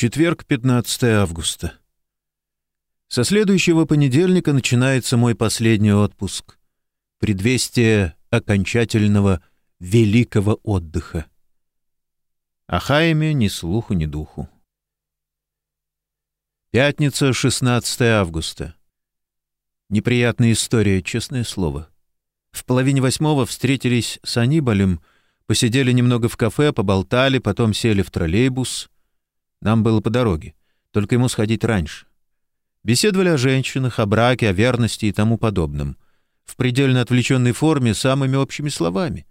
Четверг, 15 августа. Со следующего понедельника начинается мой последний отпуск. Предвестие окончательного великого отдыха. О Хайме ни слуху, ни духу. Пятница, 16 августа. Неприятная история, честное слово. В половине восьмого встретились с Анибалем, посидели немного в кафе, поболтали, потом сели в троллейбус — нам было по дороге, только ему сходить раньше. Беседовали о женщинах, о браке, о верности и тому подобном. В предельно отвлеченной форме, самыми общими словами.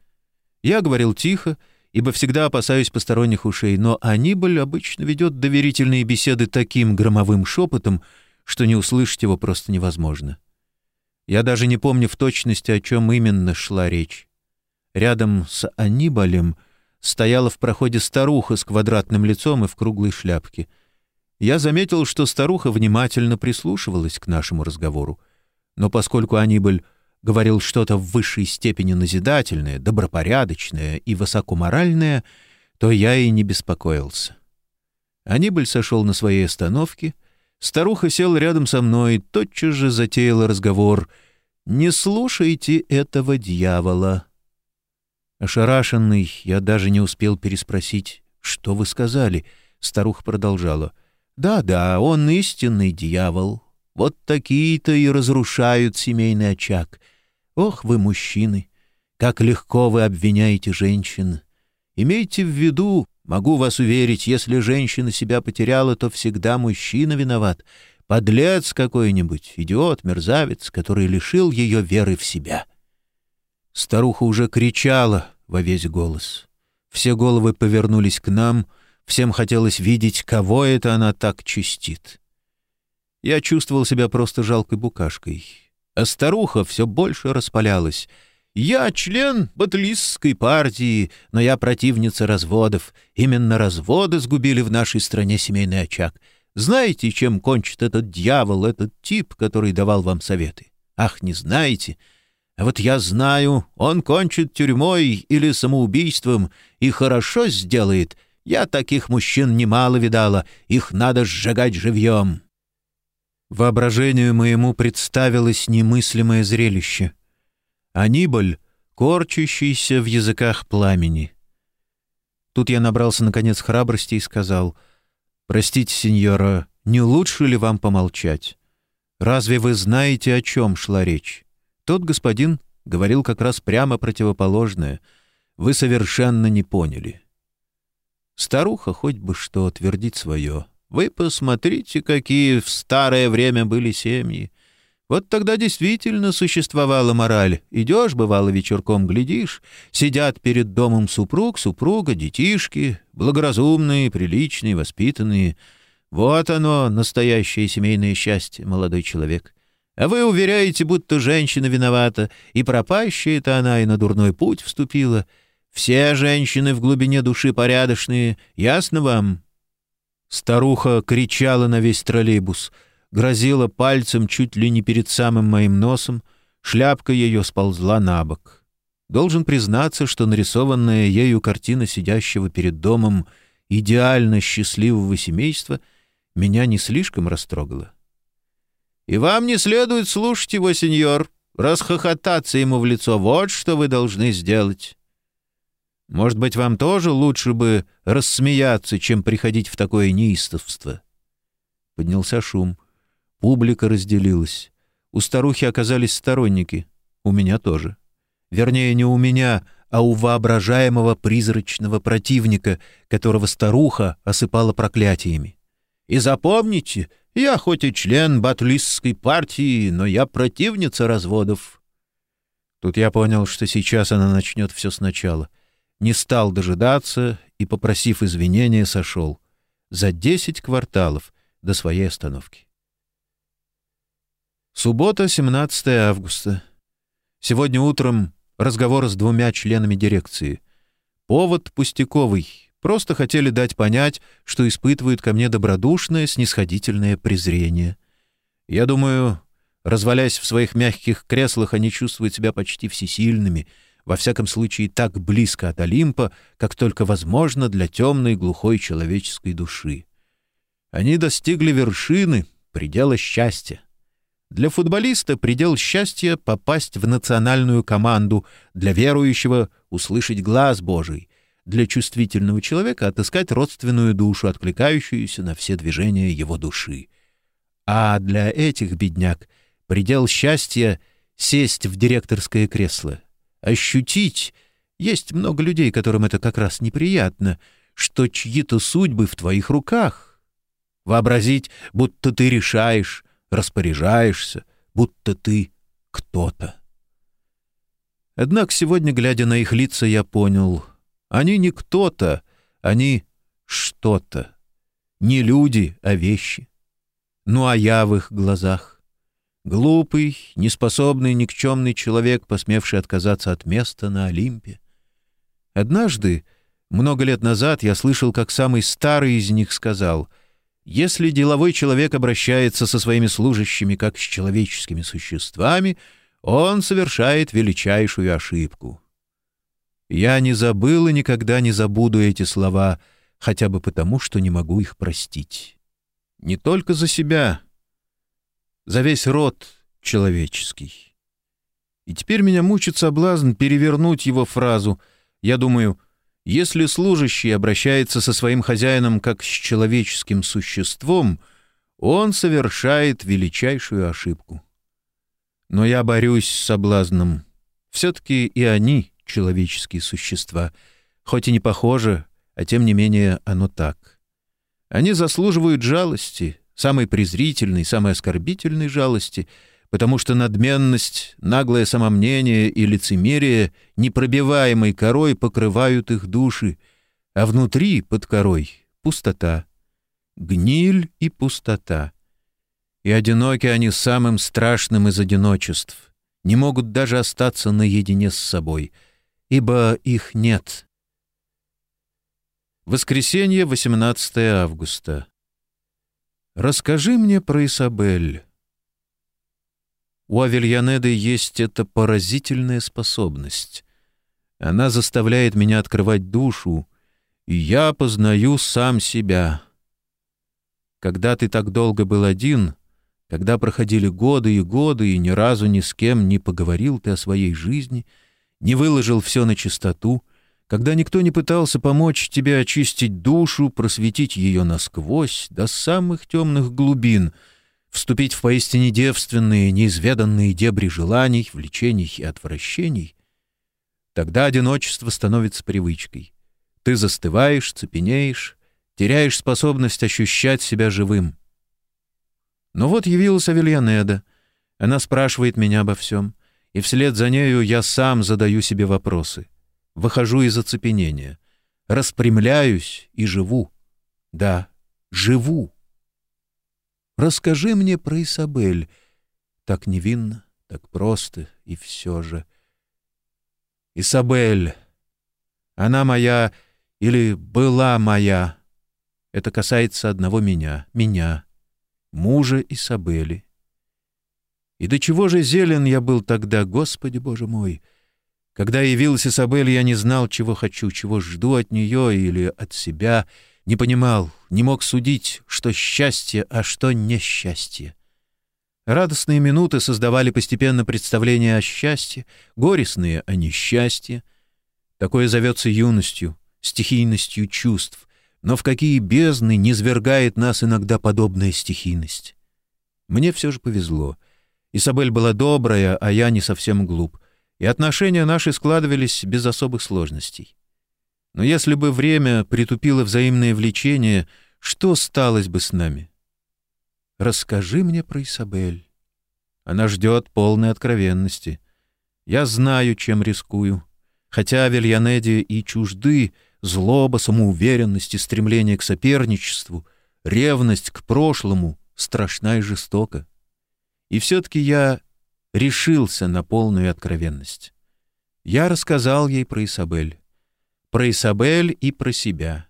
Я говорил тихо, ибо всегда опасаюсь посторонних ушей, но Анибаль обычно ведет доверительные беседы таким громовым шепотом, что не услышать его просто невозможно. Я даже не помню в точности, о чем именно шла речь. Рядом с Анибалем — стояла в проходе старуха с квадратным лицом и в круглой шляпке. Я заметил, что старуха внимательно прислушивалась к нашему разговору. Но поскольку Анибаль говорил что-то в высшей степени назидательное, добропорядочное и высокоморальное, то я и не беспокоился. Анибаль сошел на своей остановке, старуха села рядом со мной и тотчас же затеяла разговор «Не слушайте этого дьявола», Ошарашенный, я даже не успел переспросить, что вы сказали. Старуха продолжала. «Да-да, он истинный дьявол. Вот такие-то и разрушают семейный очаг. Ох вы, мужчины, как легко вы обвиняете женщин. Имейте в виду, могу вас уверить, если женщина себя потеряла, то всегда мужчина виноват. Подлец какой-нибудь, идиот, мерзавец, который лишил ее веры в себя». Старуха уже кричала во весь голос. Все головы повернулись к нам, всем хотелось видеть, кого это она так чистит. Я чувствовал себя просто жалкой букашкой. А старуха все больше распалялась. «Я член батлистской партии, но я противница разводов. Именно разводы сгубили в нашей стране семейный очаг. Знаете, чем кончит этот дьявол, этот тип, который давал вам советы? Ах, не знаете?» А вот я знаю, он кончит тюрьмой или самоубийством и хорошо сделает. Я таких мужчин немало видала, их надо сжигать живьем». Воображению моему представилось немыслимое зрелище. Анибаль, корчащийся в языках пламени. Тут я набрался, наконец, храбрости и сказал, «Простите, сеньора, не лучше ли вам помолчать? Разве вы знаете, о чем шла речь?» Тот господин говорил как раз прямо противоположное. Вы совершенно не поняли. Старуха хоть бы что твердить свое. Вы посмотрите, какие в старое время были семьи. Вот тогда действительно существовала мораль. Идешь, бывало, вечерком глядишь, сидят перед домом супруг, супруга, детишки, благоразумные, приличные, воспитанные. Вот оно, настоящее семейное счастье, молодой человек. А вы уверяете, будто женщина виновата, и пропащая-то она, и на дурной путь вступила. Все женщины в глубине души порядочные, ясно вам?» Старуха кричала на весь троллейбус, грозила пальцем чуть ли не перед самым моим носом, шляпка ее сползла на бок. Должен признаться, что нарисованная ею картина сидящего перед домом идеально счастливого семейства меня не слишком растрогала. И вам не следует слушать его, сеньор, расхохотаться ему в лицо. Вот что вы должны сделать. Может быть, вам тоже лучше бы рассмеяться, чем приходить в такое неистовство?» Поднялся шум. Публика разделилась. У старухи оказались сторонники. У меня тоже. Вернее, не у меня, а у воображаемого призрачного противника, которого старуха осыпала проклятиями. «И запомните, я хоть и член батлистской партии, но я противница разводов. Тут я понял, что сейчас она начнет все сначала. Не стал дожидаться и, попросив извинения, сошел. За десять кварталов до своей остановки. Суббота, 17 августа. Сегодня утром разговор с двумя членами дирекции. Повод пустяковый, Просто хотели дать понять, что испытывают ко мне добродушное, снисходительное презрение. Я думаю, развалясь в своих мягких креслах, они чувствуют себя почти всесильными, во всяком случае так близко от Олимпа, как только возможно для темной глухой человеческой души. Они достигли вершины, предела счастья. Для футболиста предел счастья — попасть в национальную команду, для верующего — услышать глаз Божий, для чувствительного человека — отыскать родственную душу, откликающуюся на все движения его души. А для этих бедняк предел счастья — сесть в директорское кресло, ощутить — есть много людей, которым это как раз неприятно, что чьи-то судьбы в твоих руках. Вообразить, будто ты решаешь, распоряжаешься, будто ты кто-то. Однако сегодня, глядя на их лица, я понял, они не кто-то, они что-то. Не люди, а вещи. Ну а я в их глазах. Глупый, неспособный, никчемный человек, посмевший отказаться от места на Олимпе. Однажды, много лет назад, я слышал, как самый старый из них сказал, «Если деловой человек обращается со своими служащими как с человеческими существами, он совершает величайшую ошибку». Я не забыл и никогда не забуду эти слова, хотя бы потому, что не могу их простить. Не только за себя, за весь род человеческий. И теперь меня мучит соблазн перевернуть его фразу — я думаю, если служащий обращается со своим хозяином как с человеческим существом, он совершает величайшую ошибку. Но я борюсь с соблазном. Все-таки и они — человеческие существа. Хоть и не похоже, а тем не менее оно так. Они заслуживают жалости, самой презрительной, самой оскорбительной жалости — потому что надменность, наглое самомнение и лицемерие непробиваемой корой покрывают их души, а внутри, под корой, пустота. Гниль и пустота. И одиноки они самым страшным из одиночеств, не могут даже остаться наедине с собой, ибо их нет. Воскресенье, 18 августа. Расскажи мне про Исабель. У Авельянеды есть эта поразительная способность. Она заставляет меня открывать душу, и я познаю сам себя. Когда ты так долго был один, когда проходили годы и годы, и ни разу ни с кем не поговорил ты о своей жизни, не выложил все на чистоту, когда никто не пытался помочь тебе очистить душу, просветить ее насквозь до самых темных глубин — вступить в поистине девственные, неизведанные дебри желаний, влечений и отвращений, тогда одиночество становится привычкой. Ты застываешь, цепенеешь, теряешь способность ощущать себя живым. Но вот явилась Авельянеда. Она спрашивает меня обо всем, и вслед за нею я сам задаю себе вопросы. Выхожу из оцепенения, распрямляюсь и живу. Да, живу. Расскажи мне про Исабель. Так невинно, так просто, и все же. Исабель. Она моя или была моя. Это касается одного меня, меня, мужа Исабели. И до чего же зелен я был тогда, Господи Боже мой! Когда явилась Исабель, я не знал, чего хочу, чего жду от нее или от себя — не понимал, не мог судить, что счастье, а что несчастье. Радостные минуты создавали постепенно представление о счастье, горестные — о несчастье. Такое зовется юностью, стихийностью чувств, но в какие бездны низвергает нас иногда подобная стихийность. Мне все же повезло. Исабель была добрая, а я не совсем глуп, и отношения наши складывались без особых сложностей. Но если бы время притупило взаимное влечение, что сталось бы с нами? Расскажи мне про Исабель. Она ждет полной откровенности. Я знаю, чем рискую. Хотя Вильянеде и чужды злоба, самоуверенность и стремление к соперничеству, ревность к прошлому страшна и жестока. И все-таки я решился на полную откровенность. Я рассказал ей про Исабель про Исабель и про себя.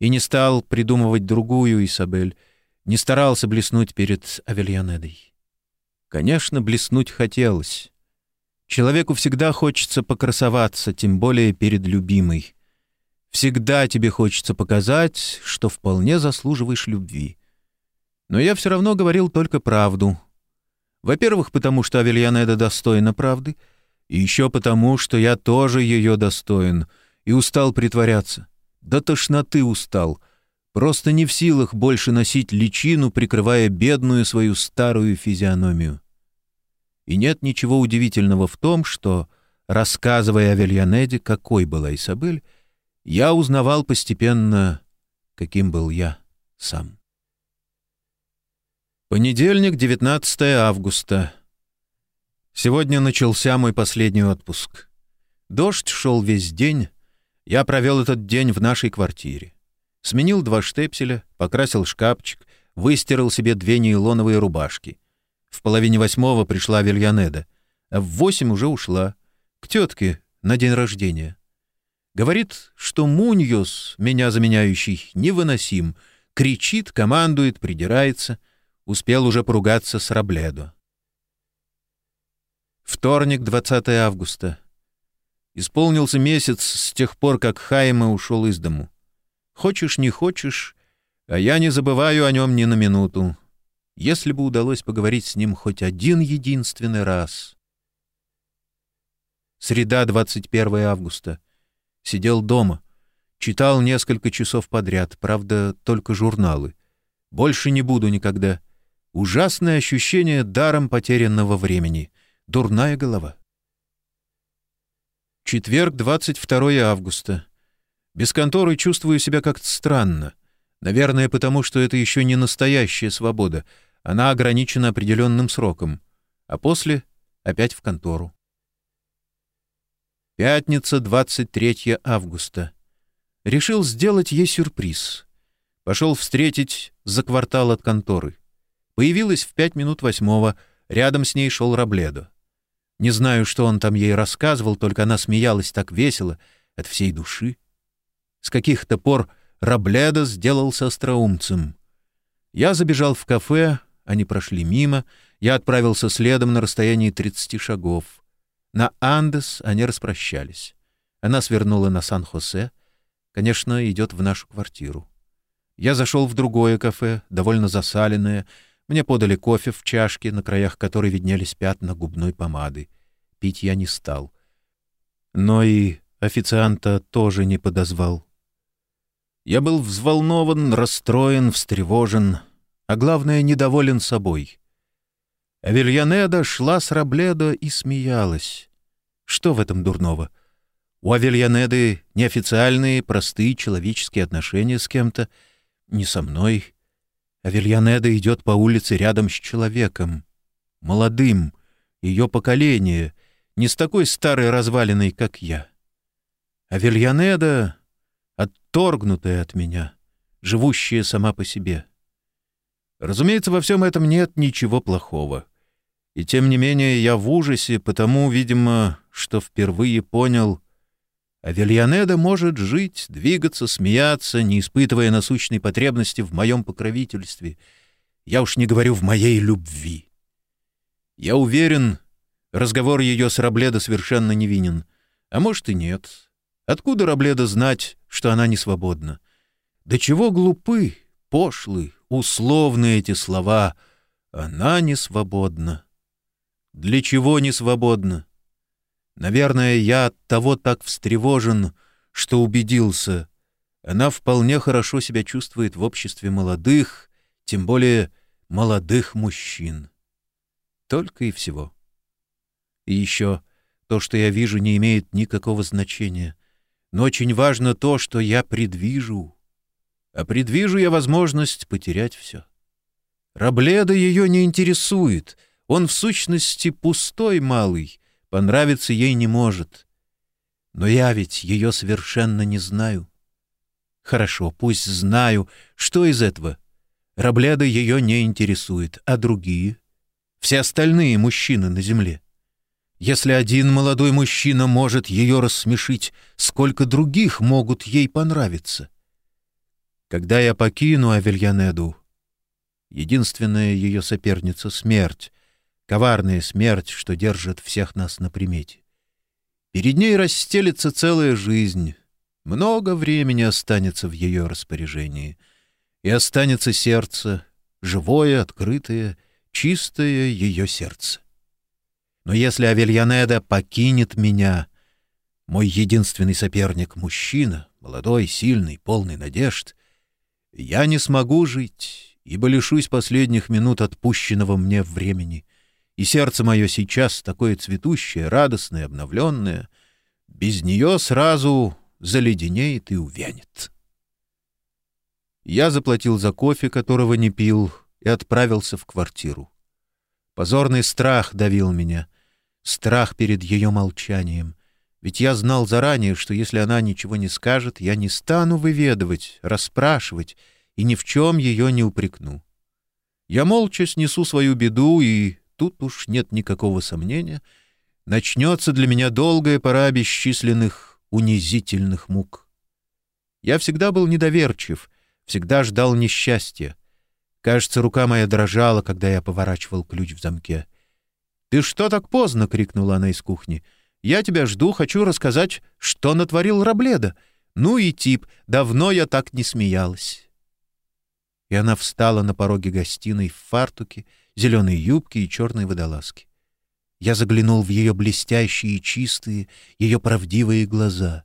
И не стал придумывать другую Исабель, не старался блеснуть перед Авельянедой. Конечно, блеснуть хотелось. Человеку всегда хочется покрасоваться, тем более перед любимой. Всегда тебе хочется показать, что вполне заслуживаешь любви. Но я все равно говорил только правду. Во-первых, потому что Авельянеда достойна правды, и еще потому, что я тоже ее достоин и устал притворяться. До тошноты устал. Просто не в силах больше носить личину, прикрывая бедную свою старую физиономию. И нет ничего удивительного в том, что, рассказывая о какой была Исабель, я узнавал постепенно, каким был я сам. Понедельник, 19 августа. Сегодня начался мой последний отпуск. Дождь шел весь день. Я провел этот день в нашей квартире. Сменил два штепселя, покрасил шкафчик, выстирал себе две нейлоновые рубашки. В половине восьмого пришла Вильянеда, а в восемь уже ушла. К тетке на день рождения. Говорит, что Муньос, меня заменяющий, невыносим. Кричит, командует, придирается. Успел уже поругаться с Рабледо. Вторник, 20 августа. Исполнился месяц с тех пор, как Хайма ушел из дому. Хочешь, не хочешь, а я не забываю о нем ни на минуту. Если бы удалось поговорить с ним хоть один единственный раз. Среда, 21 августа. Сидел дома. Читал несколько часов подряд, правда, только журналы. Больше не буду никогда. Ужасное ощущение даром потерянного времени. Дурная голова. Четверг, 22 августа. Без конторы чувствую себя как-то странно. Наверное, потому что это еще не настоящая свобода. Она ограничена определенным сроком. А после — опять в контору. Пятница, 23 августа. Решил сделать ей сюрприз. Пошел встретить за квартал от конторы. Появилась в пять минут восьмого, рядом с ней шел Рабледо. Не знаю, что он там ей рассказывал, только она смеялась так весело, от всей души. С каких-то пор Рабледо сделался остроумцем. Я забежал в кафе, они прошли мимо, я отправился следом на расстоянии 30 шагов — на Андес они распрощались. Она свернула на Сан-Хосе. Конечно, идет в нашу квартиру. Я зашел в другое кафе, довольно засаленное. Мне подали кофе в чашке, на краях которой виднелись пятна губной помады. Пить я не стал. Но и официанта тоже не подозвал. Я был взволнован, расстроен, встревожен, а главное, недоволен собой. Авельянеда шла с Рабледо и смеялась. Что в этом дурного? У Авельянеды неофициальные, простые человеческие отношения с кем-то, не со мной. Авельянеда идет по улице рядом с человеком, молодым, ее поколение, не с такой старой развалиной, как я. Авельянеда, отторгнутая от меня, живущая сама по себе. Разумеется, во всем этом нет ничего плохого. И тем не менее я в ужасе, потому, видимо, что впервые понял, Авельянеда может жить, двигаться, смеяться, не испытывая насущной потребности в моем покровительстве. Я уж не говорю в моей любви. Я уверен, разговор ее с Рабледо совершенно невинен. А может и нет. Откуда Рабледо знать, что она не свободна? До чего глупы, пошлы, условны эти слова «она не свободна». Для чего не свободна? Наверное, я от того так встревожен, что убедился. Она вполне хорошо себя чувствует в обществе молодых, тем более молодых мужчин. Только и всего. И еще то, что я вижу, не имеет никакого значения. Но очень важно то, что я предвижу. А предвижу я возможность потерять все. Рабледа ее не интересует — он в сущности пустой малый, понравиться ей не может. Но я ведь ее совершенно не знаю. Хорошо, пусть знаю, что из этого. Рабледа ее не интересует, а другие? Все остальные мужчины на земле. Если один молодой мужчина может ее рассмешить, сколько других могут ей понравиться? Когда я покину Авельянеду, единственная ее соперница — смерть, коварная смерть, что держит всех нас на примете. Перед ней расстелится целая жизнь, много времени останется в ее распоряжении, и останется сердце, живое, открытое, чистое ее сердце. Но если Авельянеда покинет меня, мой единственный соперник — мужчина, молодой, сильный, полный надежд, я не смогу жить, ибо лишусь последних минут отпущенного мне времени, и сердце мое сейчас такое цветущее, радостное, обновленное, без нее сразу заледенеет и увянет. Я заплатил за кофе, которого не пил, и отправился в квартиру. Позорный страх давил меня, страх перед ее молчанием, ведь я знал заранее, что если она ничего не скажет, я не стану выведывать, расспрашивать и ни в чем ее не упрекну. Я молча снесу свою беду, и тут уж нет никакого сомнения, начнется для меня долгая пора бесчисленных унизительных мук. Я всегда был недоверчив, всегда ждал несчастья. Кажется, рука моя дрожала, когда я поворачивал ключ в замке. «Ты что так поздно?» — крикнула она из кухни. «Я тебя жду, хочу рассказать, что натворил Рабледа. Ну и тип, давно я так не смеялась». И она встала на пороге гостиной в фартуке, зеленой юбке и черной водолазке. Я заглянул в ее блестящие чистые, ее правдивые глаза.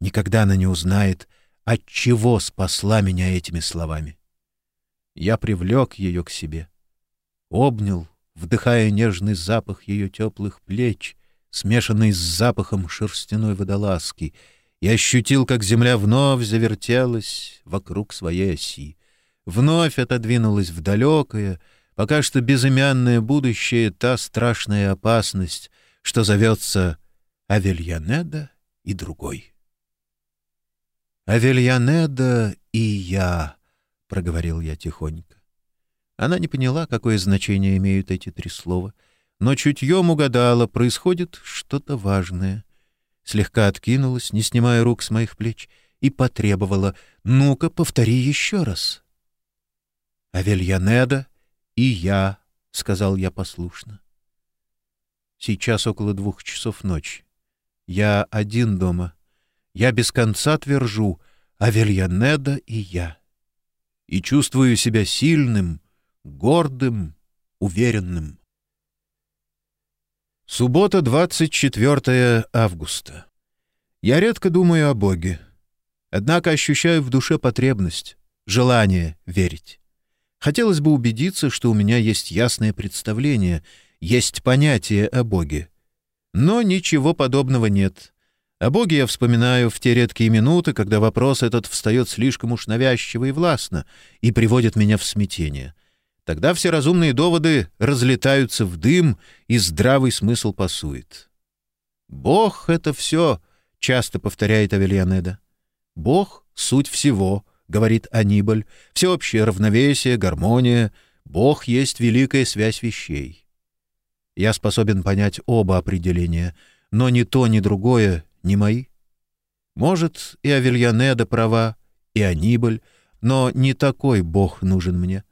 Никогда она не узнает, от чего спасла меня этими словами. Я привлек ее к себе, обнял, вдыхая нежный запах ее теплых плеч, смешанный с запахом шерстяной водолазки, и ощутил, как земля вновь завертелась вокруг своей оси, вновь отодвинулась в далекое, пока что безымянное будущее, та страшная опасность, что зовется Авельянеда и другой. «Авельянеда и я», — проговорил я тихонько. Она не поняла, какое значение имеют эти три слова, но чутьем угадала, происходит что-то важное. Слегка откинулась, не снимая рук с моих плеч, и потребовала «Ну-ка, повтори еще раз». «Авельянеда и я», — сказал я послушно. Сейчас около двух часов ночи. Я один дома — я без конца твержу «Авельянеда и я». И чувствую себя сильным, гордым, уверенным. Суббота, 24 августа. Я редко думаю о Боге, однако ощущаю в душе потребность, желание верить. Хотелось бы убедиться, что у меня есть ясное представление, есть понятие о Боге. Но ничего подобного нет. О Боге я вспоминаю в те редкие минуты, когда вопрос этот встает слишком уж навязчиво и властно и приводит меня в смятение. Тогда все разумные доводы разлетаются в дым, и здравый смысл пасует. «Бог — это все», — часто повторяет Авельянеда. «Бог — суть всего», — говорит Анибаль, — «всеобщее равновесие, гармония. Бог есть великая связь вещей». Я способен понять оба определения, но ни то, ни другое не мои. Может, и Авельянеда права, и Анибаль, но не такой бог нужен мне.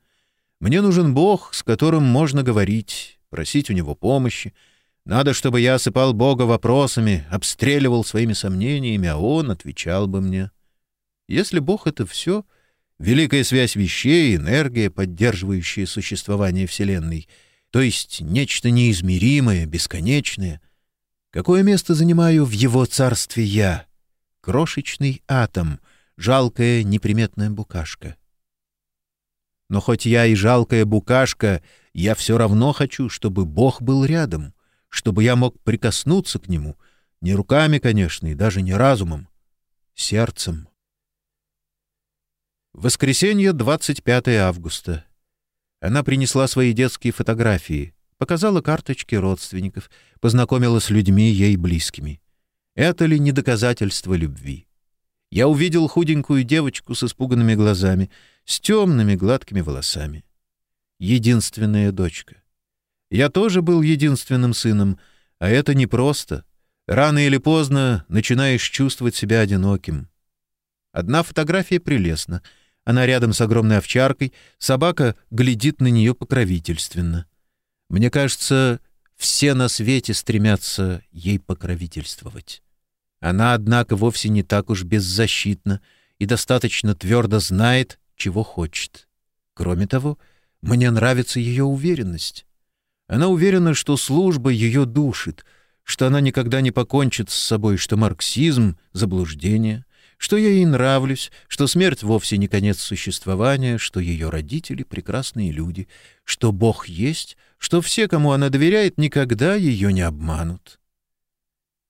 Мне нужен бог, с которым можно говорить, просить у него помощи. Надо, чтобы я осыпал бога вопросами, обстреливал своими сомнениями, а он отвечал бы мне. Если бог — это все, великая связь вещей, энергия, поддерживающая существование Вселенной, то есть нечто неизмеримое, бесконечное, Какое место занимаю в его царстве я? Крошечный атом, жалкая неприметная букашка. Но хоть я и жалкая букашка, я все равно хочу, чтобы Бог был рядом, чтобы я мог прикоснуться к Нему, не руками, конечно, и даже не разумом, сердцем. Воскресенье, 25 августа. Она принесла свои детские фотографии показала карточки родственников, познакомила с людьми ей близкими. Это ли не доказательство любви? Я увидел худенькую девочку с испуганными глазами, с темными гладкими волосами. Единственная дочка. Я тоже был единственным сыном, а это непросто. Рано или поздно начинаешь чувствовать себя одиноким. Одна фотография прелестна. Она рядом с огромной овчаркой, собака глядит на нее покровительственно — мне кажется, все на свете стремятся ей покровительствовать. Она, однако, вовсе не так уж беззащитна и достаточно твердо знает, чего хочет. Кроме того, мне нравится ее уверенность. Она уверена, что служба ее душит, что она никогда не покончит с собой, что марксизм — заблуждение, что я ей нравлюсь, что смерть вовсе не конец существования, что ее родители — прекрасные люди, что Бог есть, что все, кому она доверяет, никогда ее не обманут.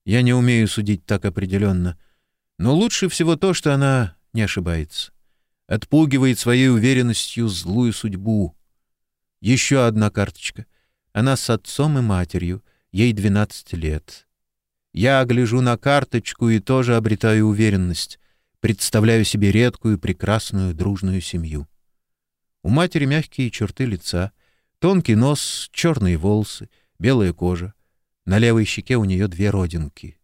Я не умею судить так определенно, но лучше всего то, что она не ошибается. Отпугивает своей уверенностью злую судьбу. Еще одна карточка. Она с отцом и матерью, ей 12 лет. Я гляжу на карточку и тоже обретаю уверенность. Представляю себе редкую, прекрасную, дружную семью. У матери мягкие черты лица, тонкий нос, черные волосы, белая кожа. На левой щеке у нее две родинки.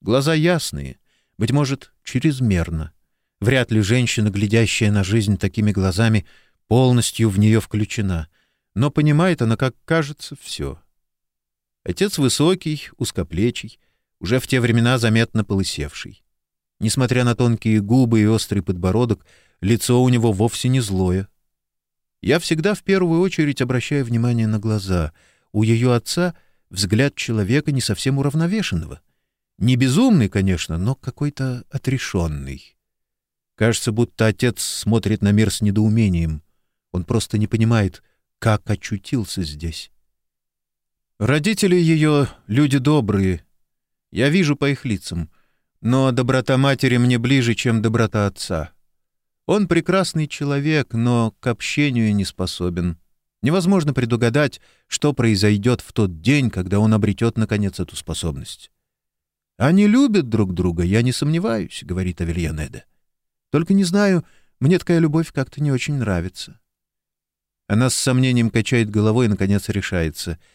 Глаза ясные, быть может, чрезмерно. Вряд ли женщина, глядящая на жизнь такими глазами, полностью в нее включена. Но понимает она, как кажется, все. Отец высокий, узкоплечий, уже в те времена заметно полысевший. Несмотря на тонкие губы и острый подбородок, лицо у него вовсе не злое. Я всегда в первую очередь обращаю внимание на глаза. У ее отца взгляд человека не совсем уравновешенного. Не безумный, конечно, но какой-то отрешенный. Кажется, будто отец смотрит на мир с недоумением. Он просто не понимает, как очутился здесь. Родители ее — люди добрые, я вижу по их лицам. Но доброта матери мне ближе, чем доброта отца. Он прекрасный человек, но к общению не способен. Невозможно предугадать, что произойдет в тот день, когда он обретет, наконец, эту способность. «Они любят друг друга, я не сомневаюсь», — говорит Авельянеда. «Только не знаю, мне такая любовь как-то не очень нравится». Она с сомнением качает головой и, наконец, решается —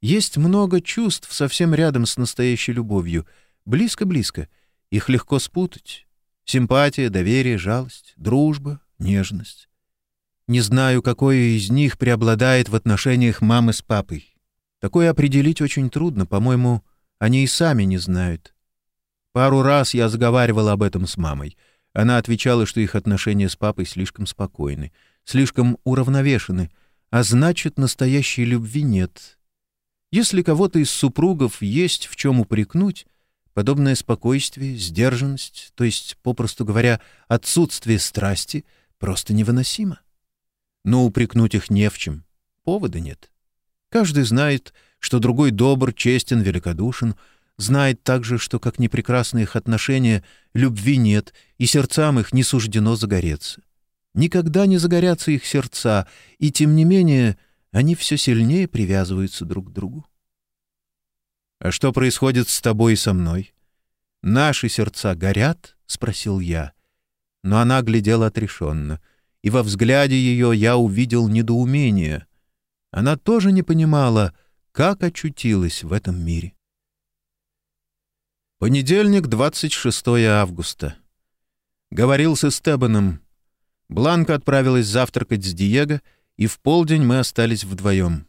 есть много чувств совсем рядом с настоящей любовью, близко-близко. Их легко спутать. Симпатия, доверие, жалость, дружба, нежность. Не знаю, какое из них преобладает в отношениях мамы с папой. Такое определить очень трудно, по-моему, они и сами не знают. Пару раз я заговаривал об этом с мамой. Она отвечала, что их отношения с папой слишком спокойны, слишком уравновешены, а значит, настоящей любви нет, если кого-то из супругов есть в чем упрекнуть, подобное спокойствие, сдержанность, то есть, попросту говоря, отсутствие страсти, просто невыносимо. Но упрекнуть их не в чем, повода нет. Каждый знает, что другой добр, честен, великодушен, знает также, что, как ни прекрасны их отношения, любви нет, и сердцам их не суждено загореться. Никогда не загорятся их сердца, и, тем не менее, они все сильнее привязываются друг к другу. «А что происходит с тобой и со мной? Наши сердца горят?» — спросил я. Но она глядела отрешенно, и во взгляде ее я увидел недоумение. Она тоже не понимала, как очутилась в этом мире. Понедельник, 26 августа. Говорил с Эстебаном. Бланка отправилась завтракать с Диего — и в полдень мы остались вдвоем.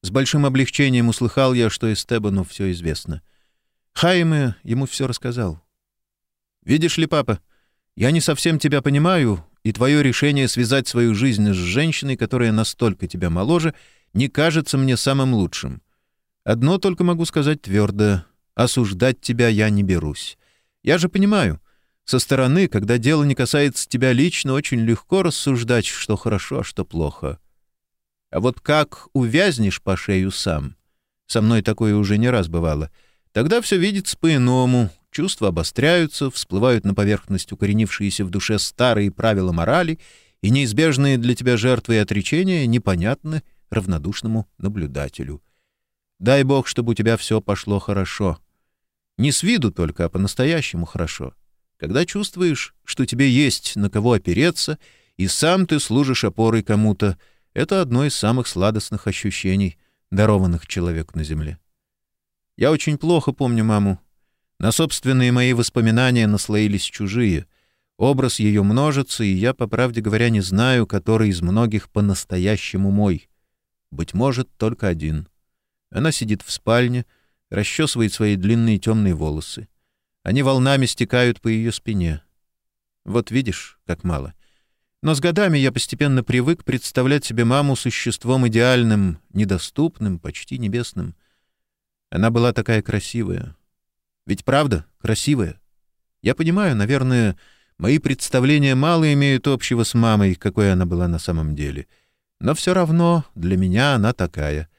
С большим облегчением услыхал я, что Эстебану все известно. Хайме ему все рассказал. «Видишь ли, папа, я не совсем тебя понимаю, и твое решение связать свою жизнь с женщиной, которая настолько тебя моложе, не кажется мне самым лучшим. Одно только могу сказать твердо — осуждать тебя я не берусь. Я же понимаю, со стороны, когда дело не касается тебя лично, очень легко рассуждать, что хорошо, а что плохо. А вот как увязнешь по шею сам, со мной такое уже не раз бывало, тогда все видится по-иному, чувства обостряются, всплывают на поверхность укоренившиеся в душе старые правила морали, и неизбежные для тебя жертвы и отречения непонятны равнодушному наблюдателю. Дай Бог, чтобы у тебя все пошло хорошо. Не с виду только, а по-настоящему хорошо. — когда чувствуешь, что тебе есть на кого опереться, и сам ты служишь опорой кому-то, это одно из самых сладостных ощущений, дарованных человеку на земле. Я очень плохо помню маму. На собственные мои воспоминания наслоились чужие. Образ ее множится, и я, по правде говоря, не знаю, который из многих по-настоящему мой. Быть может, только один. Она сидит в спальне, расчесывает свои длинные темные волосы. Они волнами стекают по ее спине. Вот видишь, как мало. Но с годами я постепенно привык представлять себе маму существом идеальным, недоступным, почти небесным. Она была такая красивая. Ведь правда, красивая. Я понимаю, наверное, мои представления мало имеют общего с мамой, какой она была на самом деле. Но все равно для меня она такая.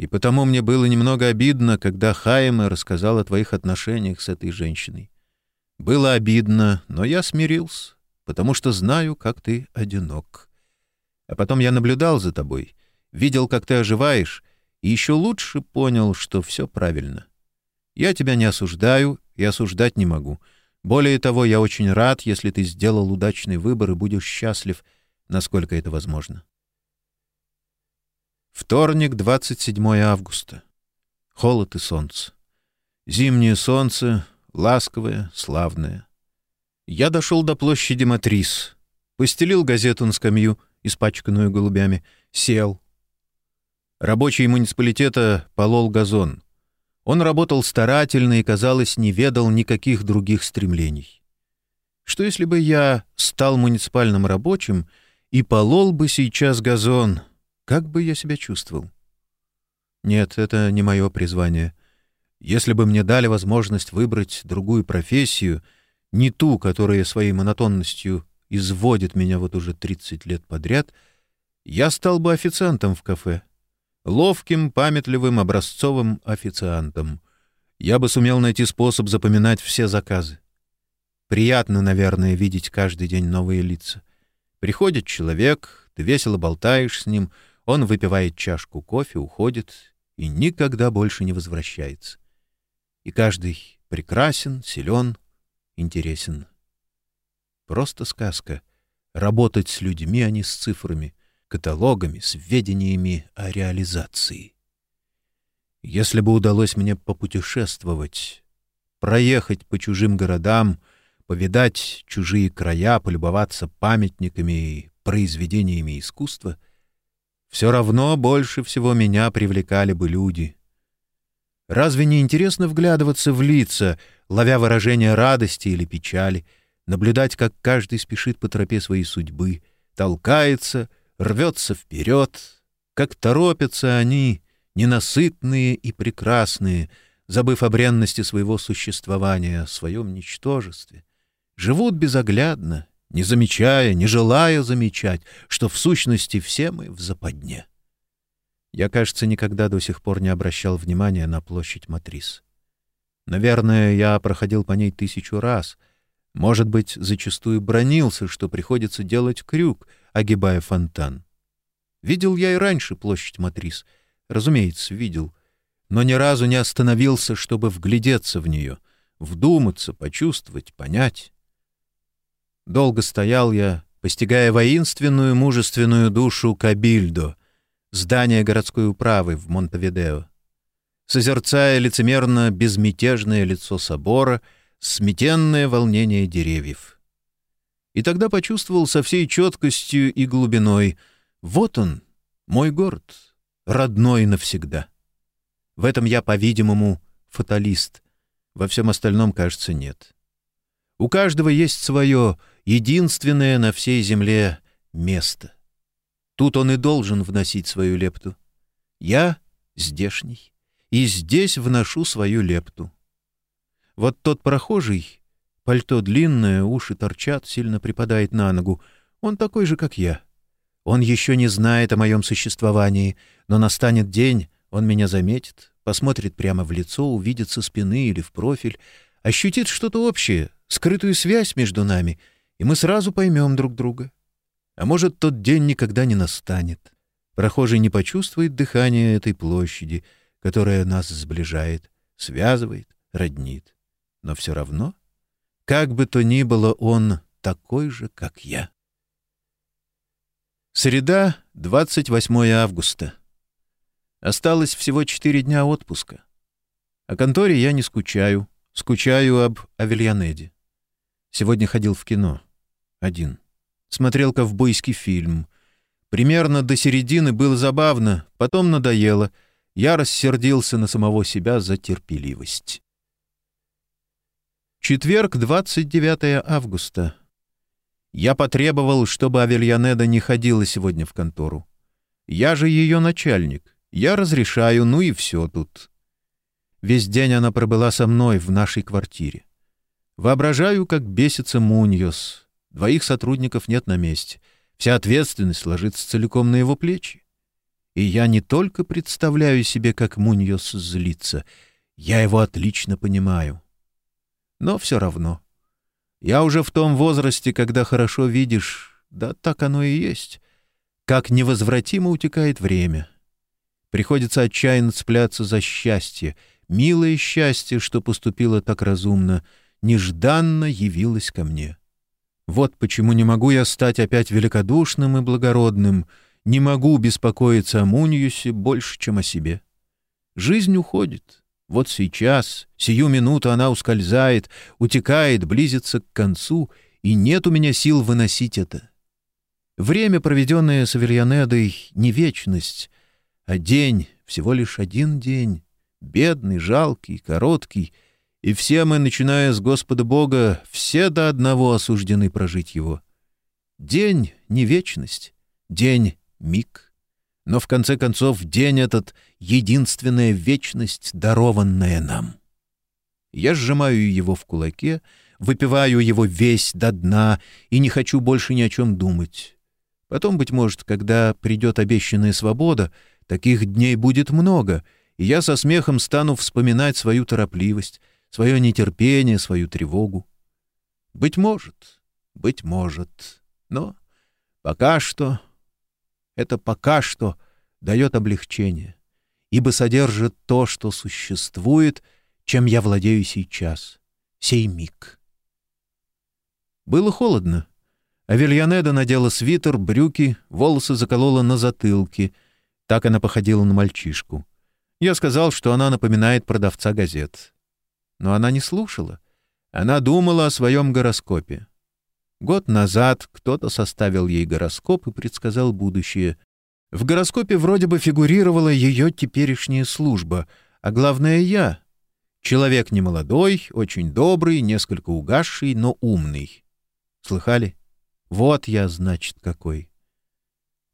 И потому мне было немного обидно, когда Хайма рассказал о твоих отношениях с этой женщиной. Было обидно, но я смирился, потому что знаю, как ты одинок. А потом я наблюдал за тобой, видел, как ты оживаешь, и еще лучше понял, что все правильно. Я тебя не осуждаю и осуждать не могу. Более того, я очень рад, если ты сделал удачный выбор и будешь счастлив, насколько это возможно. Вторник, 27 августа. Холод и солнце. Зимнее солнце, ласковое, славное. Я дошел до площади Матрис, постелил газету на скамью, испачканную голубями, сел. Рабочий муниципалитета полол газон. Он работал старательно и, казалось, не ведал никаких других стремлений. Что если бы я стал муниципальным рабочим и полол бы сейчас газон? Как бы я себя чувствовал? Нет, это не мое призвание. Если бы мне дали возможность выбрать другую профессию, не ту, которая своей монотонностью изводит меня вот уже 30 лет подряд, я стал бы официантом в кафе. Ловким, памятливым, образцовым официантом. Я бы сумел найти способ запоминать все заказы. Приятно, наверное, видеть каждый день новые лица. Приходит человек, ты весело болтаешь с ним, он выпивает чашку кофе, уходит и никогда больше не возвращается и каждый прекрасен, силен, интересен. Просто сказка. Работать с людьми, а не с цифрами, каталогами, сведениями о реализации. Если бы удалось мне попутешествовать, проехать по чужим городам, повидать чужие края, полюбоваться памятниками и произведениями искусства, все равно больше всего меня привлекали бы люди — Разве не интересно вглядываться в лица, ловя выражение радости или печали, наблюдать, как каждый спешит по тропе своей судьбы, толкается, рвется вперед, как торопятся они, ненасытные и прекрасные, забыв о бренности своего существования, о своем ничтожестве, живут безоглядно, не замечая, не желая замечать, что в сущности все мы в западне. Я, кажется, никогда до сих пор не обращал внимания на площадь Матрис. Наверное, я проходил по ней тысячу раз. Может быть, зачастую бронился, что приходится делать крюк, огибая фонтан. Видел я и раньше площадь Матрис. Разумеется, видел. Но ни разу не остановился, чтобы вглядеться в нее, вдуматься, почувствовать, понять. Долго стоял я, постигая воинственную, мужественную душу Кабильдо, здание городской управы в Монтевидео. Созерцая лицемерно безмятежное лицо собора, сметенное волнение деревьев. И тогда почувствовал со всей четкостью и глубиной «Вот он, мой город, родной навсегда». В этом я, по-видимому, фаталист. Во всем остальном, кажется, нет. У каждого есть свое, единственное на всей земле место — Тут он и должен вносить свою лепту. Я здешний, и здесь вношу свою лепту. Вот тот прохожий, пальто длинное, уши торчат, сильно припадает на ногу, он такой же, как я. Он еще не знает о моем существовании, но настанет день, он меня заметит, посмотрит прямо в лицо, увидит со спины или в профиль, ощутит что-то общее, скрытую связь между нами, и мы сразу поймем друг друга. А может, тот день никогда не настанет. Прохожий не почувствует дыхание этой площади, которая нас сближает, связывает, роднит. Но все равно, как бы то ни было, он такой же, как я. Среда, 28 августа. Осталось всего четыре дня отпуска. О конторе я не скучаю, скучаю об Авельянеде. Сегодня ходил в кино. Один смотрел ковбойский фильм. Примерно до середины было забавно, потом надоело. Я рассердился на самого себя за терпеливость. Четверг, 29 августа. Я потребовал, чтобы Авельянеда не ходила сегодня в контору. Я же ее начальник. Я разрешаю, ну и все тут. Весь день она пробыла со мной в нашей квартире. Воображаю, как бесится Муньос. Двоих сотрудников нет на месте. Вся ответственность ложится целиком на его плечи. И я не только представляю себе, как Муньос злится, я его отлично понимаю. Но все равно. Я уже в том возрасте, когда хорошо видишь, да так оно и есть, как невозвратимо утекает время. Приходится отчаянно цепляться за счастье, милое счастье, что поступило так разумно, нежданно явилось ко мне. Вот почему не могу я стать опять великодушным и благородным, не могу беспокоиться о Муньюсе больше, чем о себе. Жизнь уходит. Вот сейчас, сию минуту она ускользает, утекает, близится к концу, и нет у меня сил выносить это. Время, проведенное с Аверьянедой, не вечность, а день, всего лишь один день, бедный, жалкий, короткий, и все мы, начиная с Господа Бога, все до одного осуждены прожить его. День — не вечность, день — миг. Но в конце концов день этот — единственная вечность, дарованная нам. Я сжимаю его в кулаке, выпиваю его весь до дна и не хочу больше ни о чем думать. Потом, быть может, когда придет обещанная свобода, таких дней будет много, и я со смехом стану вспоминать свою торопливость, свое нетерпение, свою тревогу. Быть может, быть может, но пока что, это пока что дает облегчение, ибо содержит то, что существует, чем я владею сейчас, сей миг. Было холодно. Авельянеда надела свитер, брюки, волосы заколола на затылке. Так она походила на мальчишку. Я сказал, что она напоминает продавца газет. Но она не слушала. Она думала о своем гороскопе. Год назад кто-то составил ей гороскоп и предсказал будущее. В гороскопе вроде бы фигурировала ее теперешняя служба, а главное — я. Человек немолодой, очень добрый, несколько угасший, но умный. Слыхали? Вот я, значит, какой.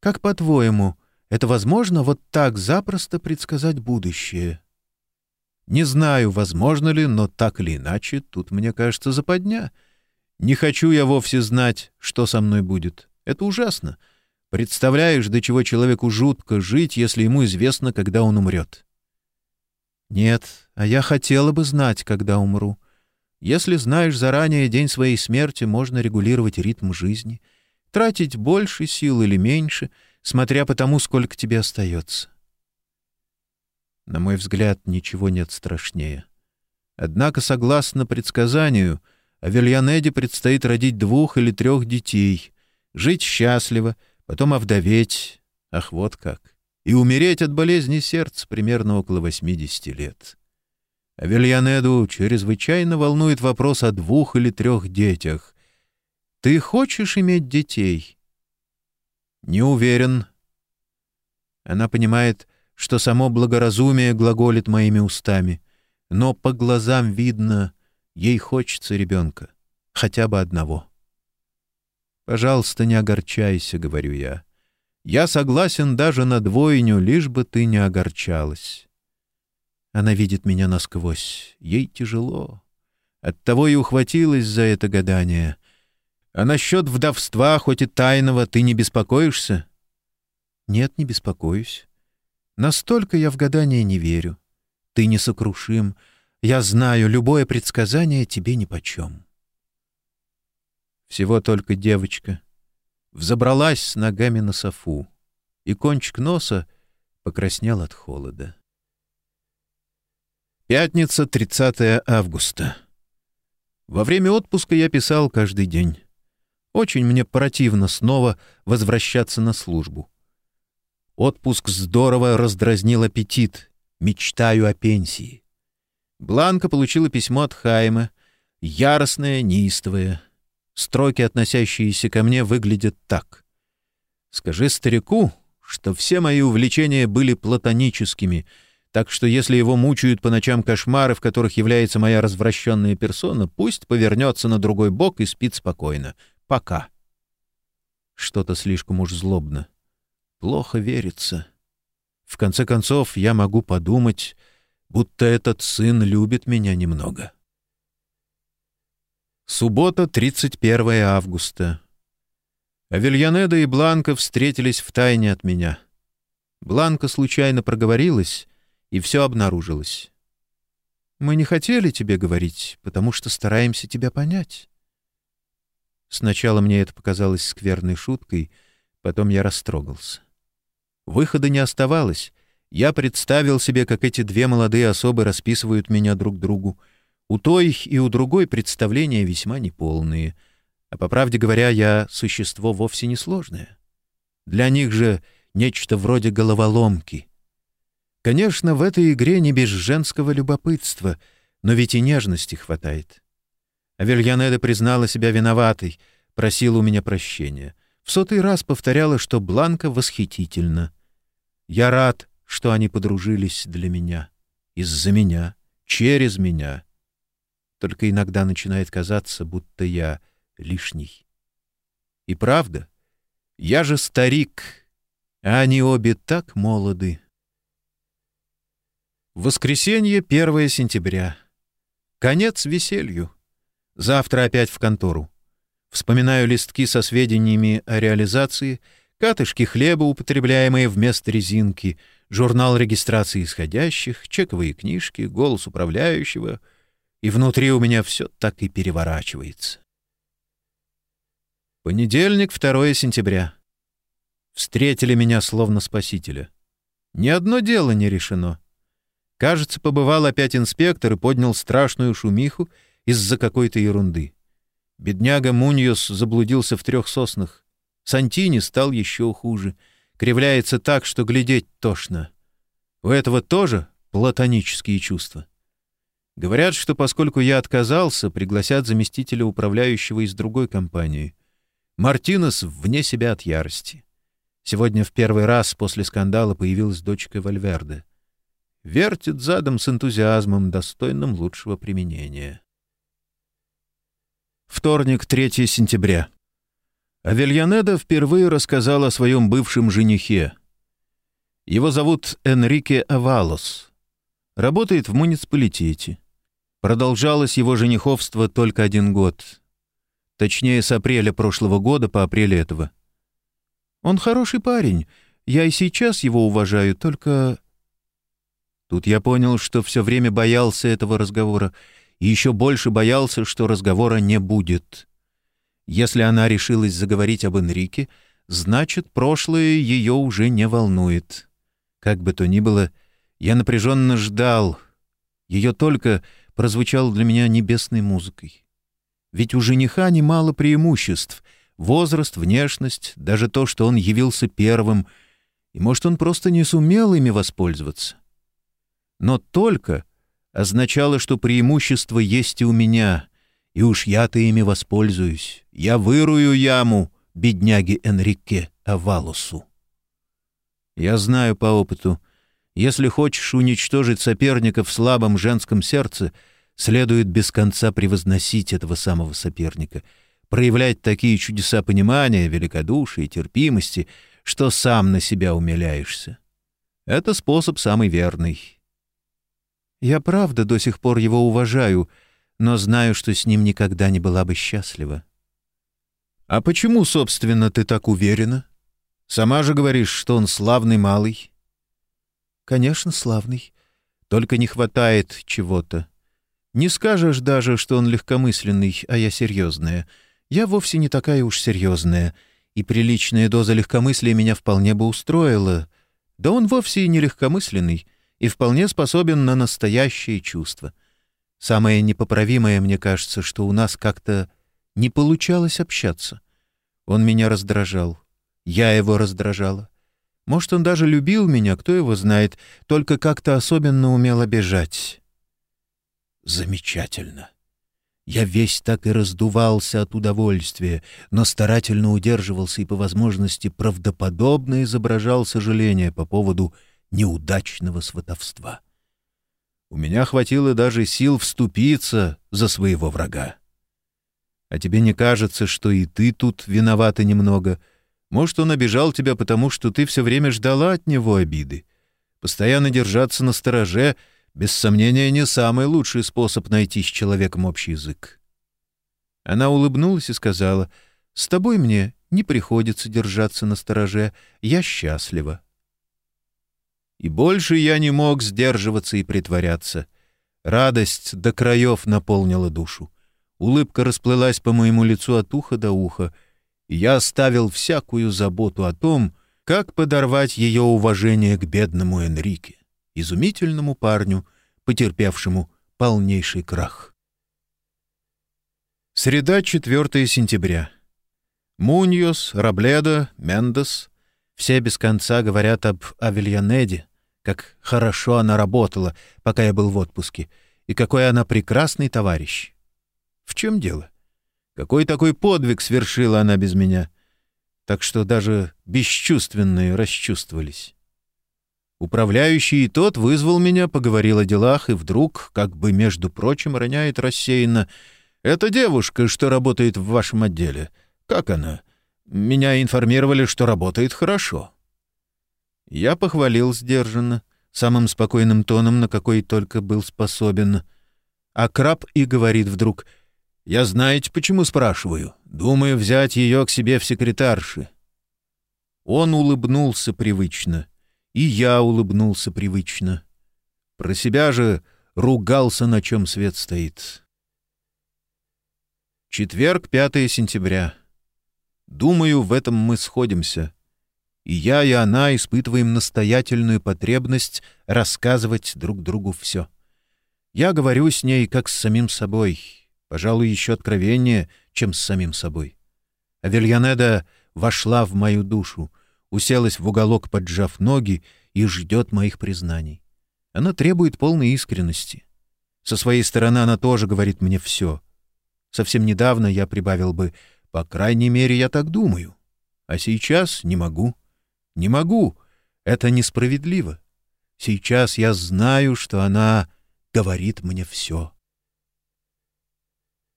Как по-твоему, это возможно вот так запросто предсказать будущее?» Не знаю, возможно ли, но так или иначе, тут, мне кажется, западня. Не хочу я вовсе знать, что со мной будет. Это ужасно. Представляешь, до чего человеку жутко жить, если ему известно, когда он умрет. Нет, а я хотела бы знать, когда умру. Если знаешь заранее день своей смерти, можно регулировать ритм жизни, тратить больше сил или меньше, смотря по тому, сколько тебе остается. На мой взгляд, ничего нет страшнее. Однако, согласно предсказанию, Авельянеде предстоит родить двух или трех детей, жить счастливо, потом овдоветь, ах, вот как, и умереть от болезни сердца примерно около 80 лет. Авельянеду чрезвычайно волнует вопрос о двух или трех детях. «Ты хочешь иметь детей?» «Не уверен». Она понимает, что само благоразумие глаголит моими устами, но по глазам видно, ей хочется ребенка, хотя бы одного. «Пожалуйста, не огорчайся», — говорю я. «Я согласен даже на двойню, лишь бы ты не огорчалась». Она видит меня насквозь, ей тяжело. Оттого и ухватилась за это гадание. А насчет вдовства, хоть и тайного, ты не беспокоишься? Нет, не беспокоюсь. Настолько я в гадание не верю. Ты несокрушим. Я знаю, любое предсказание тебе нипочем. Всего только девочка. Взобралась с ногами на софу, и кончик носа покраснел от холода. Пятница, 30 августа. Во время отпуска я писал каждый день. Очень мне противно снова возвращаться на службу. Отпуск здорово раздразнил аппетит. Мечтаю о пенсии. Бланка получила письмо от Хайма. Яростное, неистовое. Строки, относящиеся ко мне, выглядят так. «Скажи старику, что все мои увлечения были платоническими, так что если его мучают по ночам кошмары, в которых является моя развращенная персона, пусть повернется на другой бок и спит спокойно. Пока. Что-то слишком уж злобно. Плохо верится. В конце концов, я могу подумать, будто этот сын любит меня немного. Суббота, 31 августа. Авельянеда и Бланка встретились в тайне от меня. Бланка случайно проговорилась, и все обнаружилось. «Мы не хотели тебе говорить, потому что стараемся тебя понять». Сначала мне это показалось скверной шуткой, потом я растрогался. Выхода не оставалось. Я представил себе, как эти две молодые особы расписывают меня друг другу — у той и у другой представления весьма неполные. А по правде говоря, я существо вовсе не сложное. Для них же нечто вроде головоломки. Конечно, в этой игре не без женского любопытства, но ведь и нежности хватает. Авельянеда признала себя виноватой, просила у меня прощения. В сотый раз повторяла, что Бланка восхитительна. Я рад, что они подружились для меня, из-за меня, через меня — только иногда начинает казаться, будто я лишний. И правда, я же старик, а они обе так молоды. Воскресенье, 1 сентября. Конец веселью. Завтра опять в контору. Вспоминаю листки со сведениями о реализации, катышки хлеба, употребляемые вместо резинки, журнал регистрации исходящих, чековые книжки, голос управляющего — и внутри у меня все так и переворачивается. Понедельник, 2 сентября. Встретили меня словно спасителя. Ни одно дело не решено. Кажется, побывал опять инспектор и поднял страшную шумиху из-за какой-то ерунды. Бедняга Муньос заблудился в трех соснах. Сантини стал еще хуже. Кривляется так, что глядеть тошно. У этого тоже платонические чувства. Говорят, что поскольку я отказался, пригласят заместителя управляющего из другой компании. Мартинес вне себя от ярости. Сегодня в первый раз после скандала появилась дочка Вальверде. Вертит задом с энтузиазмом, достойным лучшего применения. Вторник, 3 сентября. Авельянеда впервые рассказал о своем бывшем женихе. Его зовут Энрике Авалос. Работает в муниципалитете. Продолжалось его жениховство только один год. Точнее, с апреля прошлого года по апрель этого. Он хороший парень. Я и сейчас его уважаю, только... Тут я понял, что все время боялся этого разговора, и еще больше боялся, что разговора не будет. Если она решилась заговорить об Энрике, значит, прошлое ее уже не волнует. Как бы то ни было, я напряженно ждал. Ее только прозвучал для меня небесной музыкой. Ведь у жениха немало преимуществ — возраст, внешность, даже то, что он явился первым, и, может, он просто не сумел ими воспользоваться. Но «только» означало, что преимущество есть и у меня, и уж я-то ими воспользуюсь. Я вырую яму бедняге Энрике Авалусу. Я знаю по опыту — если хочешь уничтожить соперника в слабом женском сердце, следует без конца превозносить этого самого соперника, проявлять такие чудеса понимания, великодушия, терпимости, что сам на себя умиляешься. Это способ самый верный. Я правда до сих пор его уважаю, но знаю, что с ним никогда не была бы счастлива. А почему, собственно, ты так уверена? Сама же говоришь, что он славный малый. Конечно, славный. Только не хватает чего-то. Не скажешь даже, что он легкомысленный, а я серьезная. Я вовсе не такая уж серьезная, и приличная доза легкомыслия меня вполне бы устроила. Да он вовсе и не легкомысленный, и вполне способен на настоящее чувство. Самое непоправимое, мне кажется, что у нас как-то не получалось общаться. Он меня раздражал. Я его раздражала. Может, он даже любил меня, кто его знает, только как-то особенно умел обижать. Замечательно. Я весь так и раздувался от удовольствия, но старательно удерживался и по возможности правдоподобно изображал сожаление по поводу неудачного сватовства. У меня хватило даже сил вступиться за своего врага. А тебе не кажется, что и ты тут виновата немного — Может, он обижал тебя потому, что ты все время ждала от него обиды. Постоянно держаться на стороже, без сомнения, не самый лучший способ найти с человеком общий язык. Она улыбнулась и сказала, «С тобой мне не приходится держаться на стороже, я счастлива». И больше я не мог сдерживаться и притворяться. Радость до краев наполнила душу. Улыбка расплылась по моему лицу от уха до уха, и я оставил всякую заботу о том, как подорвать ее уважение к бедному Энрике, изумительному парню, потерпевшему полнейший крах. Среда, 4 сентября. Муньос, Рабледо, Мендес — все без конца говорят об Авельянеде, как хорошо она работала, пока я был в отпуске, и какой она прекрасный товарищ. В чем дело? Какой такой подвиг свершила она без меня? Так что даже бесчувственные расчувствовались. Управляющий и тот вызвал меня, поговорил о делах, и вдруг, как бы, между прочим, роняет рассеянно. «Это девушка, что работает в вашем отделе. Как она? Меня информировали, что работает хорошо». Я похвалил сдержанно, самым спокойным тоном, на какой только был способен. А краб и говорит вдруг — я знаете, почему спрашиваю? Думаю взять ее к себе в секретарши». Он улыбнулся привычно, и я улыбнулся привычно. Про себя же ругался, на чем свет стоит. Четверг, 5 сентября. Думаю, в этом мы сходимся. И я, и она испытываем настоятельную потребность рассказывать друг другу все. Я говорю с ней, как с самим собой — пожалуй, еще откровеннее, чем с самим собой. Авельянеда вошла в мою душу, уселась в уголок, поджав ноги, и ждет моих признаний. Она требует полной искренности. Со своей стороны она тоже говорит мне все. Совсем недавно я прибавил бы «по крайней мере, я так думаю». А сейчас не могу. Не могу. Это несправедливо. Сейчас я знаю, что она говорит мне все.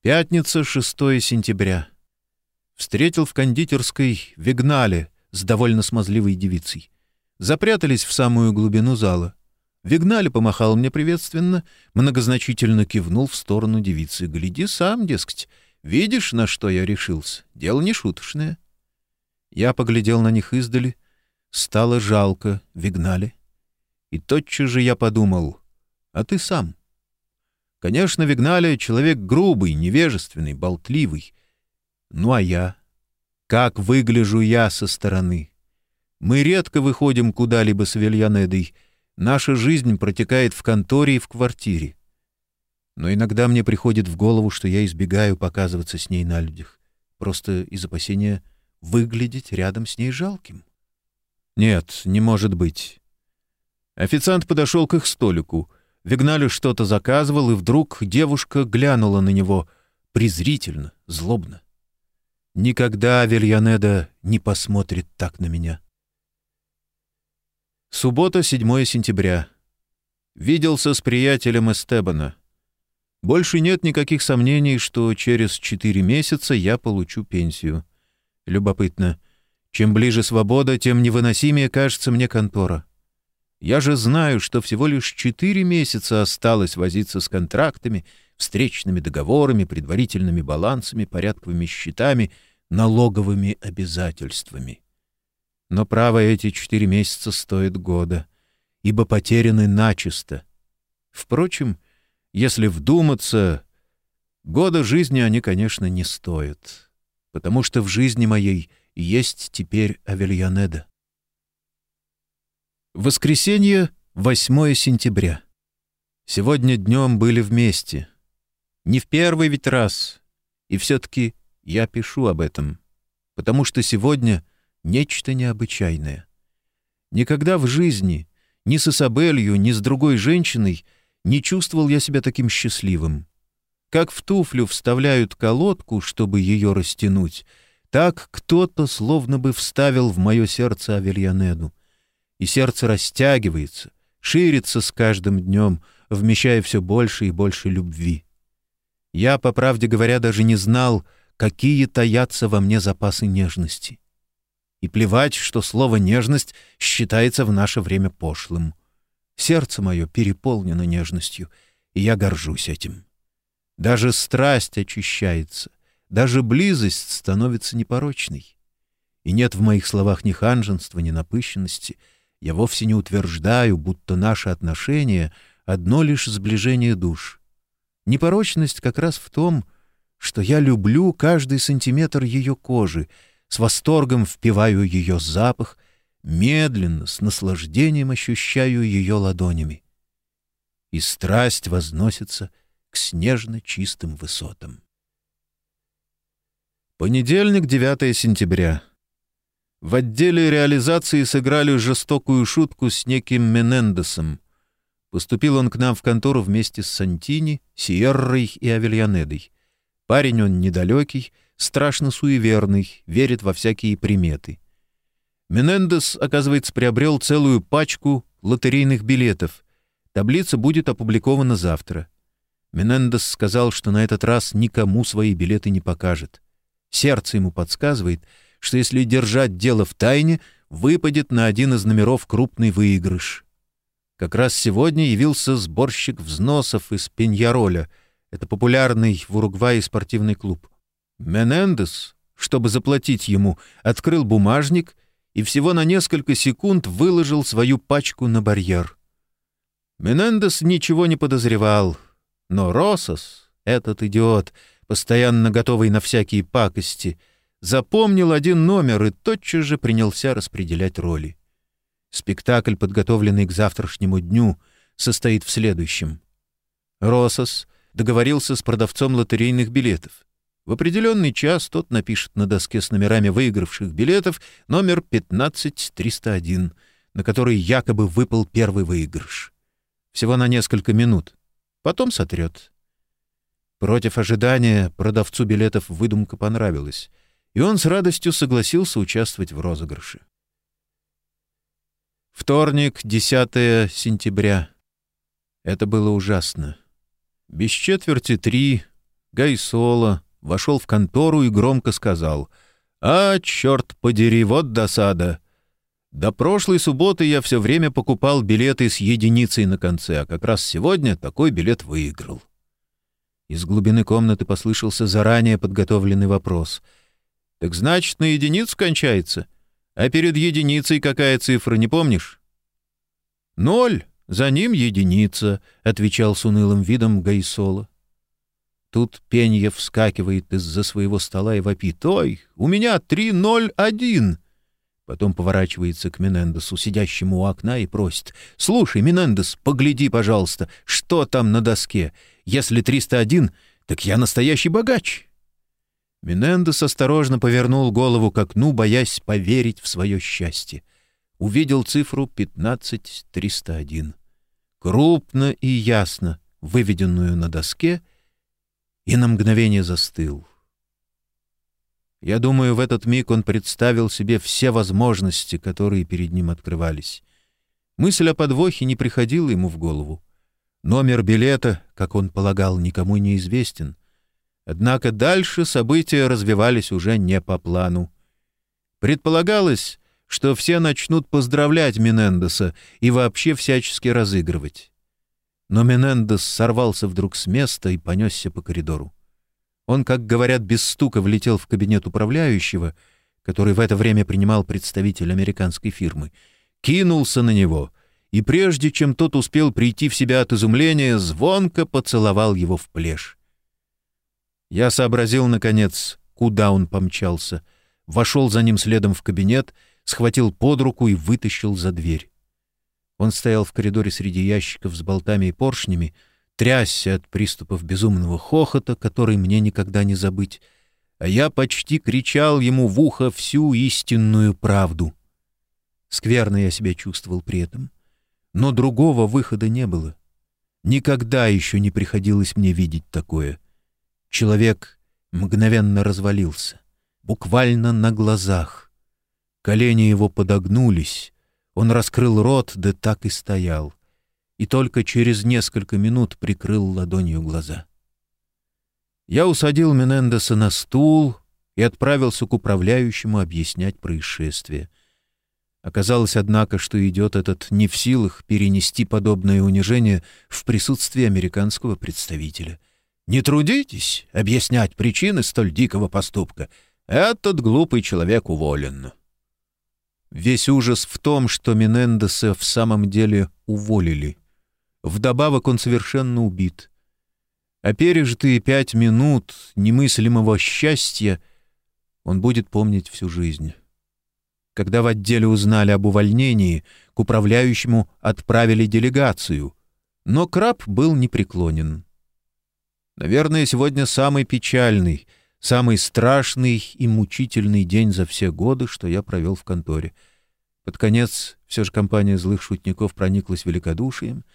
Пятница, 6 сентября. Встретил в кондитерской Вигнале с довольно смазливой девицей. Запрятались в самую глубину зала. Вигнале помахал мне приветственно, многозначительно кивнул в сторону девицы. «Гляди сам, дескать. Видишь, на что я решился? Дело не шуточное». Я поглядел на них издали. Стало жалко Вигнале. И тотчас же я подумал, а ты сам? Конечно, Вигналия — человек грубый, невежественный, болтливый. Ну а я? Как выгляжу я со стороны? Мы редко выходим куда-либо с Вильянедой. Наша жизнь протекает в конторе и в квартире. Но иногда мне приходит в голову, что я избегаю показываться с ней на людях, просто из опасения выглядеть рядом с ней жалким. Нет, не может быть. Официант подошел к их столику — Вигнали что-то заказывал, и вдруг девушка глянула на него презрительно, злобно. Никогда Вильянеда не посмотрит так на меня. Суббота, 7 сентября. Виделся с приятелем Эстебана. Больше нет никаких сомнений, что через четыре месяца я получу пенсию. Любопытно. Чем ближе свобода, тем невыносимее кажется мне контора. Я же знаю, что всего лишь четыре месяца осталось возиться с контрактами, встречными договорами, предварительными балансами, порядковыми счетами, налоговыми обязательствами. Но право эти четыре месяца стоят года, ибо потеряны начисто. Впрочем, если вдуматься, года жизни они, конечно, не стоят, потому что в жизни моей есть теперь Авельянеда. Воскресенье, 8 сентября. Сегодня днем были вместе. Не в первый ведь раз. И все-таки я пишу об этом, потому что сегодня нечто необычайное. Никогда в жизни ни с Исабелью, ни с другой женщиной не чувствовал я себя таким счастливым. Как в туфлю вставляют колодку, чтобы ее растянуть, так кто-то словно бы вставил в мое сердце Авельянеду и сердце растягивается, ширится с каждым днем, вмещая все больше и больше любви. Я, по правде говоря, даже не знал, какие таятся во мне запасы нежности. И плевать, что слово «нежность» считается в наше время пошлым. Сердце мое переполнено нежностью, и я горжусь этим. Даже страсть очищается, даже близость становится непорочной. И нет в моих словах ни ханженства, ни напыщенности. Я вовсе не утверждаю, будто наши отношения — одно лишь сближение душ. Непорочность как раз в том, что я люблю каждый сантиметр ее кожи, с восторгом впиваю ее запах, медленно, с наслаждением ощущаю ее ладонями. И страсть возносится к снежно чистым высотам. Понедельник, 9 сентября. В отделе реализации сыграли жестокую шутку с неким Менендесом. Поступил он к нам в контору вместе с Сантини, Сиеррой и Авельянедой. Парень он недалекий, страшно суеверный, верит во всякие приметы. Менендес, оказывается, приобрел целую пачку лотерейных билетов. Таблица будет опубликована завтра. Менендес сказал, что на этот раз никому свои билеты не покажет. Сердце ему подсказывает — что если держать дело в тайне, выпадет на один из номеров крупный выигрыш. Как раз сегодня явился сборщик взносов из Пеньяроля. Это популярный в Уругвае спортивный клуб. Менендес, чтобы заплатить ему, открыл бумажник и всего на несколько секунд выложил свою пачку на барьер. Менендес ничего не подозревал, но Росос, этот идиот, постоянно готовый на всякие пакости — запомнил один номер и тотчас же принялся распределять роли. Спектакль, подготовленный к завтрашнему дню, состоит в следующем. Росос договорился с продавцом лотерейных билетов. В определенный час тот напишет на доске с номерами выигравших билетов номер 15301, на который якобы выпал первый выигрыш. Всего на несколько минут. Потом сотрет. Против ожидания продавцу билетов выдумка понравилась и он с радостью согласился участвовать в розыгрыше. Вторник, 10 сентября. Это было ужасно. Без четверти три Гай Соло вошел в контору и громко сказал «А, черт подери, вот досада!» До прошлой субботы я все время покупал билеты с единицей на конце, а как раз сегодня такой билет выиграл. Из глубины комнаты послышался заранее подготовленный вопрос — так значит, на единицу кончается. А перед единицей какая цифра, не помнишь? Ноль. За ним единица, — отвечал с унылым видом Гайсола. Тут Пенья вскакивает из-за своего стола и вопит. «Ой, у меня три ноль один!» Потом поворачивается к Менендесу, сидящему у окна, и просит. «Слушай, Менендес, погляди, пожалуйста, что там на доске. Если триста один, так я настоящий богач!» Менендес осторожно повернул голову к окну, боясь поверить в свое счастье. Увидел цифру 15301. Крупно и ясно выведенную на доске, и на мгновение застыл. Я думаю, в этот миг он представил себе все возможности, которые перед ним открывались. Мысль о подвохе не приходила ему в голову. Номер билета, как он полагал, никому не известен. Однако дальше события развивались уже не по плану. Предполагалось, что все начнут поздравлять Менендеса и вообще всячески разыгрывать. Но Менендес сорвался вдруг с места и понесся по коридору. Он, как говорят, без стука влетел в кабинет управляющего, который в это время принимал представитель американской фирмы, кинулся на него и, прежде чем тот успел прийти в себя от изумления, звонко поцеловал его в плешь. Я сообразил, наконец, куда он помчался, вошел за ним следом в кабинет, схватил под руку и вытащил за дверь. Он стоял в коридоре среди ящиков с болтами и поршнями, трясся от приступов безумного хохота, который мне никогда не забыть, а я почти кричал ему в ухо всю истинную правду. Скверно я себя чувствовал при этом, но другого выхода не было. Никогда еще не приходилось мне видеть такое — Человек мгновенно развалился, буквально на глазах. Колени его подогнулись, он раскрыл рот, да так и стоял, и только через несколько минут прикрыл ладонью глаза. Я усадил Менендеса на стул, и отправился к управляющему объяснять происшествие. Оказалось, однако, что идет этот не в силах перенести подобное унижение в присутствии американского представителя. «Не трудитесь объяснять причины столь дикого поступка. Этот глупый человек уволен». Весь ужас в том, что Менендеса в самом деле уволили. Вдобавок он совершенно убит. А пережитые пять минут немыслимого счастья он будет помнить всю жизнь. Когда в отделе узнали об увольнении, к управляющему отправили делегацию, но Краб был непреклонен. Наверное, сегодня самый печальный — Самый страшный и мучительный день за все годы, что я провел в конторе. Под конец все же компания злых шутников прониклась великодушием.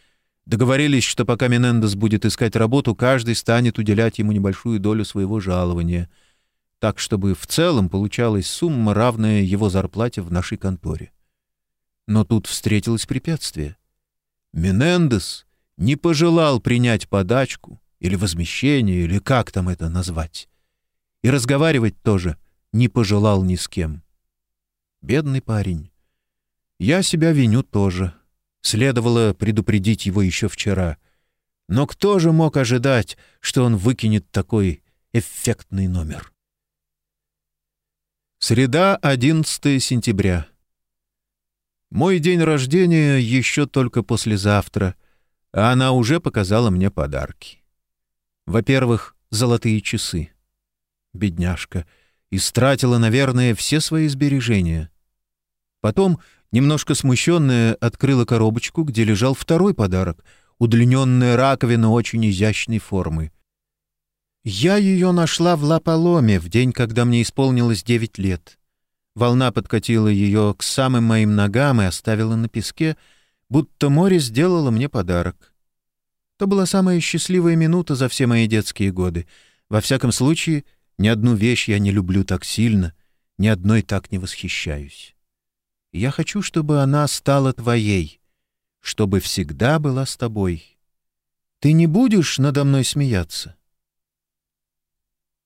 Договорились, что пока Менендес будет искать работу, каждый станет уделять ему небольшую долю своего жалования, так, чтобы в целом получалась сумма, равная его зарплате в нашей конторе. Но тут встретилось препятствие. Менендес не пожелал принять подачку или возмещение, или как там это назвать. И разговаривать тоже не пожелал ни с кем. Бедный парень. Я себя виню тоже. Следовало предупредить его еще вчера. Но кто же мог ожидать, что он выкинет такой эффектный номер? Среда, 11 сентября. Мой день рождения еще только послезавтра, а она уже показала мне подарки. Во-первых, золотые часы бедняжка, истратила, наверное, все свои сбережения. Потом, немножко смущенная, открыла коробочку, где лежал второй подарок — удлиненная раковина очень изящной формы. Я ее нашла в Лаполоме в день, когда мне исполнилось девять лет. Волна подкатила ее к самым моим ногам и оставила на песке, будто море сделало мне подарок. То была самая счастливая минута за все мои детские годы. Во всяком случае, ни одну вещь я не люблю так сильно, ни одной так не восхищаюсь. Я хочу, чтобы она стала твоей, чтобы всегда была с тобой. Ты не будешь надо мной смеяться?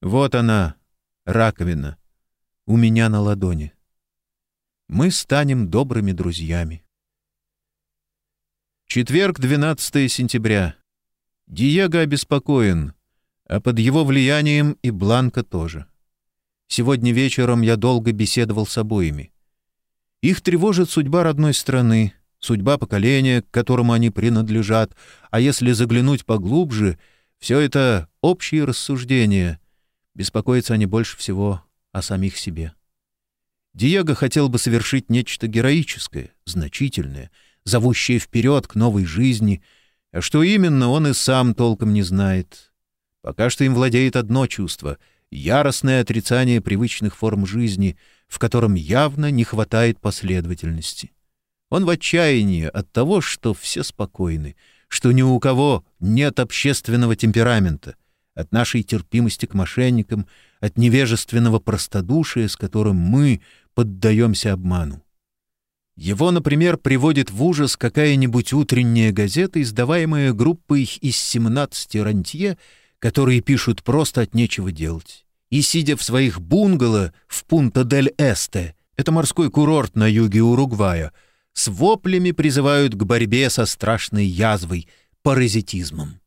Вот она, раковина, у меня на ладони. Мы станем добрыми друзьями. Четверг, 12 сентября. Диего обеспокоен — а под его влиянием и Бланка тоже. Сегодня вечером я долго беседовал с обоими. Их тревожит судьба родной страны, судьба поколения, к которому они принадлежат, а если заглянуть поглубже, все это общие рассуждения. Беспокоятся они больше всего о самих себе. Диего хотел бы совершить нечто героическое, значительное, зовущее вперед к новой жизни, а что именно, он и сам толком не знает — Пока что им владеет одно чувство — яростное отрицание привычных форм жизни, в котором явно не хватает последовательности. Он в отчаянии от того, что все спокойны, что ни у кого нет общественного темперамента, от нашей терпимости к мошенникам, от невежественного простодушия, с которым мы поддаемся обману. Его, например, приводит в ужас какая-нибудь утренняя газета, издаваемая группой из 17 рантье, которые пишут просто от нечего делать. И, сидя в своих бунгало в Пунта-дель-Эсте, это морской курорт на юге Уругвая, с воплями призывают к борьбе со страшной язвой, паразитизмом.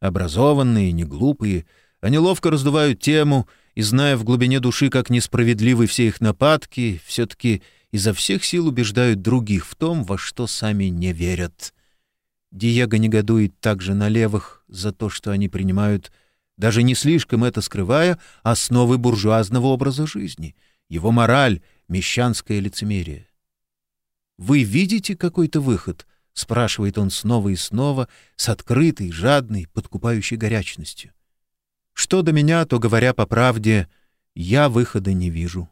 Образованные, неглупые, они ловко раздувают тему и, зная в глубине души, как несправедливы все их нападки, все-таки изо всех сил убеждают других в том, во что сами не верят. Диего негодует также на левых за то, что они принимают, даже не слишком это скрывая, основы буржуазного образа жизни, его мораль, мещанское лицемерие. «Вы видите какой-то выход?» — спрашивает он снова и снова, с открытой, жадной, подкупающей горячностью. Что до меня, то, говоря по правде, я выхода не вижу.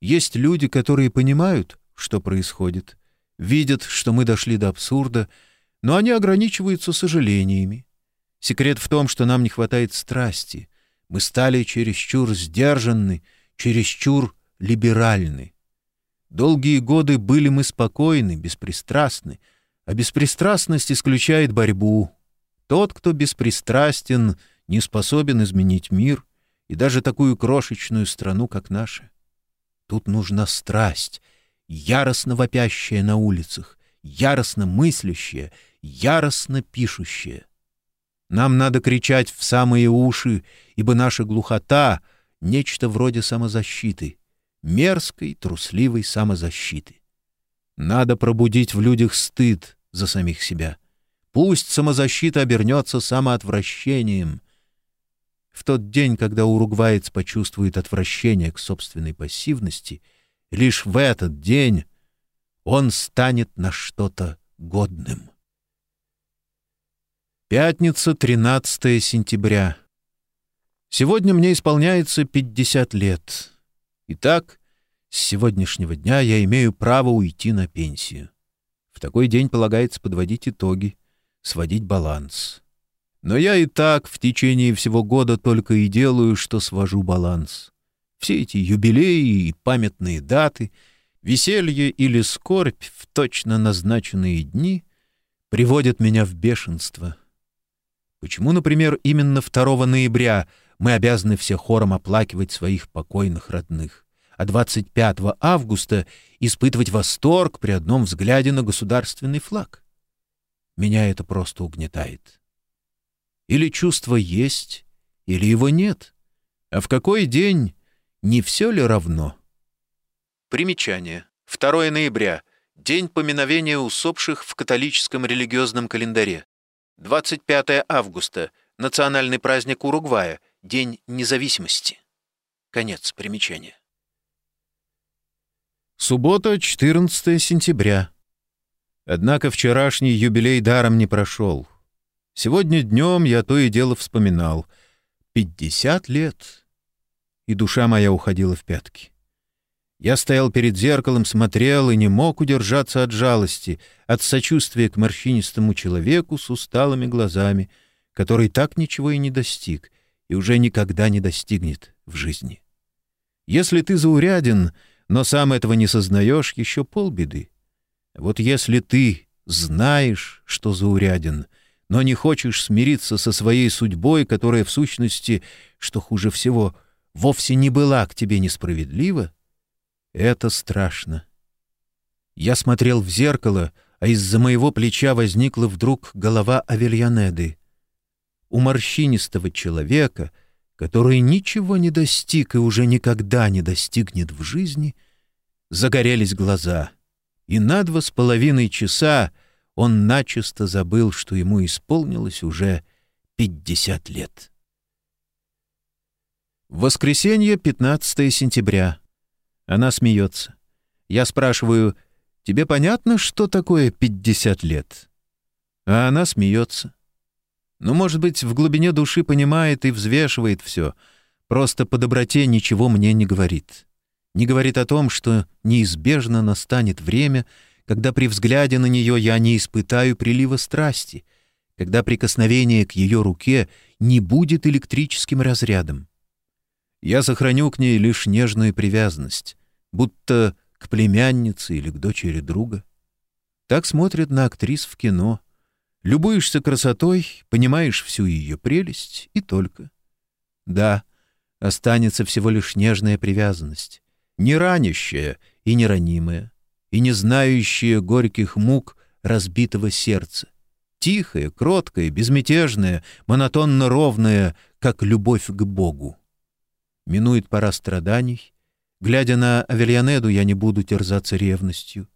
Есть люди, которые понимают, что происходит, видят, что мы дошли до абсурда — но они ограничиваются сожалениями. Секрет в том, что нам не хватает страсти. Мы стали чересчур сдержанны, чересчур либеральны. Долгие годы были мы спокойны, беспристрастны, а беспристрастность исключает борьбу. Тот, кто беспристрастен, не способен изменить мир и даже такую крошечную страну, как наша. Тут нужна страсть, яростно вопящая на улицах, яростно мыслящая, яростно пишущая. Нам надо кричать в самые уши, ибо наша глухота — нечто вроде самозащиты, мерзкой, трусливой самозащиты. Надо пробудить в людях стыд за самих себя. Пусть самозащита обернется самоотвращением. В тот день, когда уругваец почувствует отвращение к собственной пассивности, лишь в этот день он станет на что-то годным. Пятница, 13 сентября. Сегодня мне исполняется 50 лет. Итак, с сегодняшнего дня я имею право уйти на пенсию. В такой день полагается подводить итоги, сводить баланс. Но я и так в течение всего года только и делаю, что свожу баланс. Все эти юбилеи и памятные даты, веселье или скорбь в точно назначенные дни приводят меня в бешенство. Почему, например, именно 2 ноября мы обязаны все хором оплакивать своих покойных родных? а 25 августа испытывать восторг при одном взгляде на государственный флаг. Меня это просто угнетает. Или чувство есть, или его нет. А в какой день не все ли равно? Примечание. 2 ноября. День поминовения усопших в католическом религиозном календаре. 25 августа. Национальный праздник Уругвая. День независимости. Конец примечания. Суббота, 14 сентября. Однако вчерашний юбилей даром не прошел. Сегодня днем я то и дело вспоминал. Пятьдесят лет. И душа моя уходила в пятки. Я стоял перед зеркалом, смотрел и не мог удержаться от жалости, от сочувствия к морщинистому человеку с усталыми глазами, который так ничего и не достиг и уже никогда не достигнет в жизни. Если ты зауряден, но сам этого не сознаешь, еще полбеды. Вот если ты знаешь, что зауряден, но не хочешь смириться со своей судьбой, которая в сущности, что хуже всего, вовсе не была к тебе несправедлива, это страшно. Я смотрел в зеркало, а из-за моего плеча возникла вдруг голова Авельянеды. У морщинистого человека — который ничего не достиг и уже никогда не достигнет в жизни, загорелись глаза, и на два с половиной часа он начисто забыл, что ему исполнилось уже пятьдесят лет. Воскресенье, 15 сентября. Она смеется. Я спрашиваю, тебе понятно, что такое пятьдесят лет? А она смеется. Но, может быть, в глубине души понимает и взвешивает все. Просто по доброте ничего мне не говорит. Не говорит о том, что неизбежно настанет время, когда при взгляде на нее я не испытаю прилива страсти, когда прикосновение к ее руке не будет электрическим разрядом. Я сохраню к ней лишь нежную привязанность, будто к племяннице или к дочери друга. Так смотрят на актрис в кино, Любуешься красотой, понимаешь всю ее прелесть и только. Да, останется всего лишь нежная привязанность, не ранящая и не ранимая, и не знающая горьких мук разбитого сердца, тихая, кроткая, безмятежная, монотонно ровная, как любовь к Богу. Минует пора страданий. Глядя на Авельянеду, я не буду терзаться ревностью.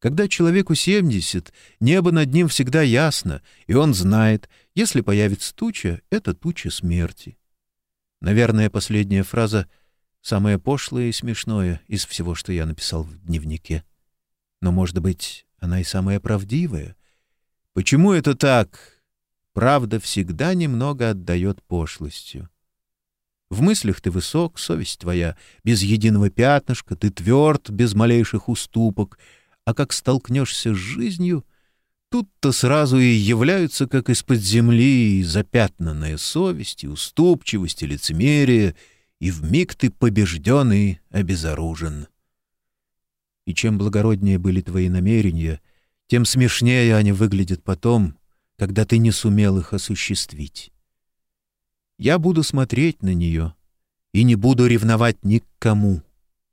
Когда человеку 70, небо над ним всегда ясно, и он знает, если появится туча, это туча смерти. Наверное, последняя фраза самая пошлая и смешная из всего, что я написал в дневнике. Но, может быть, она и самая правдивая. Почему это так? Правда всегда немного отдает пошлостью. В мыслях ты высок, совесть твоя, без единого пятнышка, ты тверд, без малейших уступок — а как столкнешься с жизнью, тут-то сразу и являются, как из-под земли, запятнанная совесть, и уступчивость, и лицемерие, и вмиг ты побежден и обезоружен. И чем благороднее были твои намерения, тем смешнее они выглядят потом, когда ты не сумел их осуществить. Я буду смотреть на нее, и не буду ревновать ни к кому,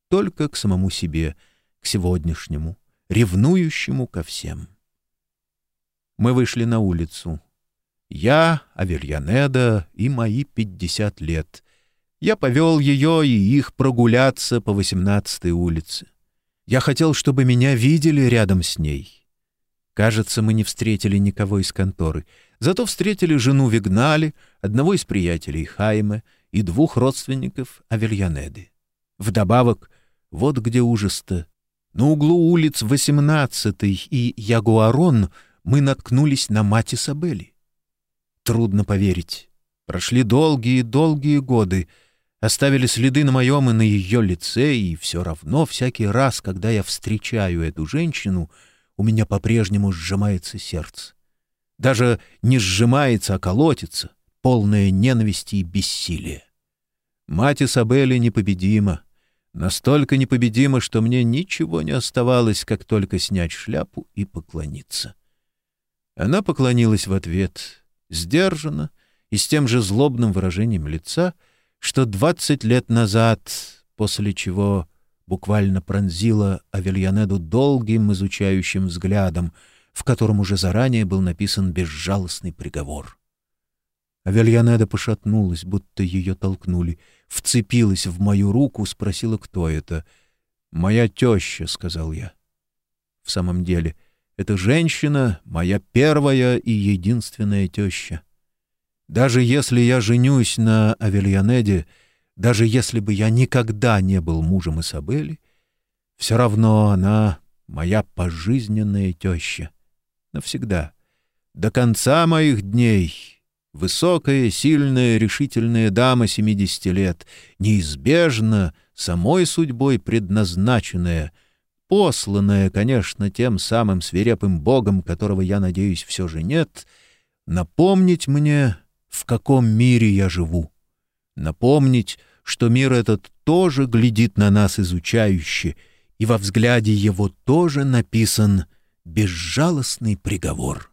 только к самому себе, к сегодняшнему, ревнующему ко всем. Мы вышли на улицу. Я, Аверьянеда и мои пятьдесят лет. Я повел ее и их прогуляться по восемнадцатой улице. Я хотел, чтобы меня видели рядом с ней. Кажется, мы не встретили никого из конторы. Зато встретили жену Вигнали, одного из приятелей Хайме и двух родственников Авельянеды. Вдобавок, вот где ужас-то. На углу улиц 18 и Ягуарон мы наткнулись на мать Исабели. Трудно поверить. Прошли долгие-долгие годы, оставили следы на моем и на ее лице, и все равно всякий раз, когда я встречаю эту женщину, у меня по-прежнему сжимается сердце. Даже не сжимается, а колотится, полное ненависти и бессилия. Мать Исабели непобедима, настолько непобедима, что мне ничего не оставалось, как только снять шляпу и поклониться. Она поклонилась в ответ, сдержанно и с тем же злобным выражением лица, что двадцать лет назад, после чего буквально пронзила Авельянеду долгим изучающим взглядом, в котором уже заранее был написан безжалостный приговор. Авельянеда пошатнулась, будто ее толкнули, вцепилась в мою руку, спросила, кто это. «Моя теща», — сказал я. В самом деле, эта женщина — моя первая и единственная теща. Даже если я женюсь на Авельянеде, даже если бы я никогда не был мужем Исабели, все равно она моя пожизненная теща. Навсегда. До конца моих дней. Высокая, сильная, решительная дама семидесяти лет, неизбежно, самой судьбой предназначенная, посланная, конечно, тем самым свирепым богом, которого, я надеюсь, все же нет, напомнить мне, в каком мире я живу напомнить, что мир этот тоже глядит на нас изучающе, и во взгляде его тоже написан безжалостный приговор.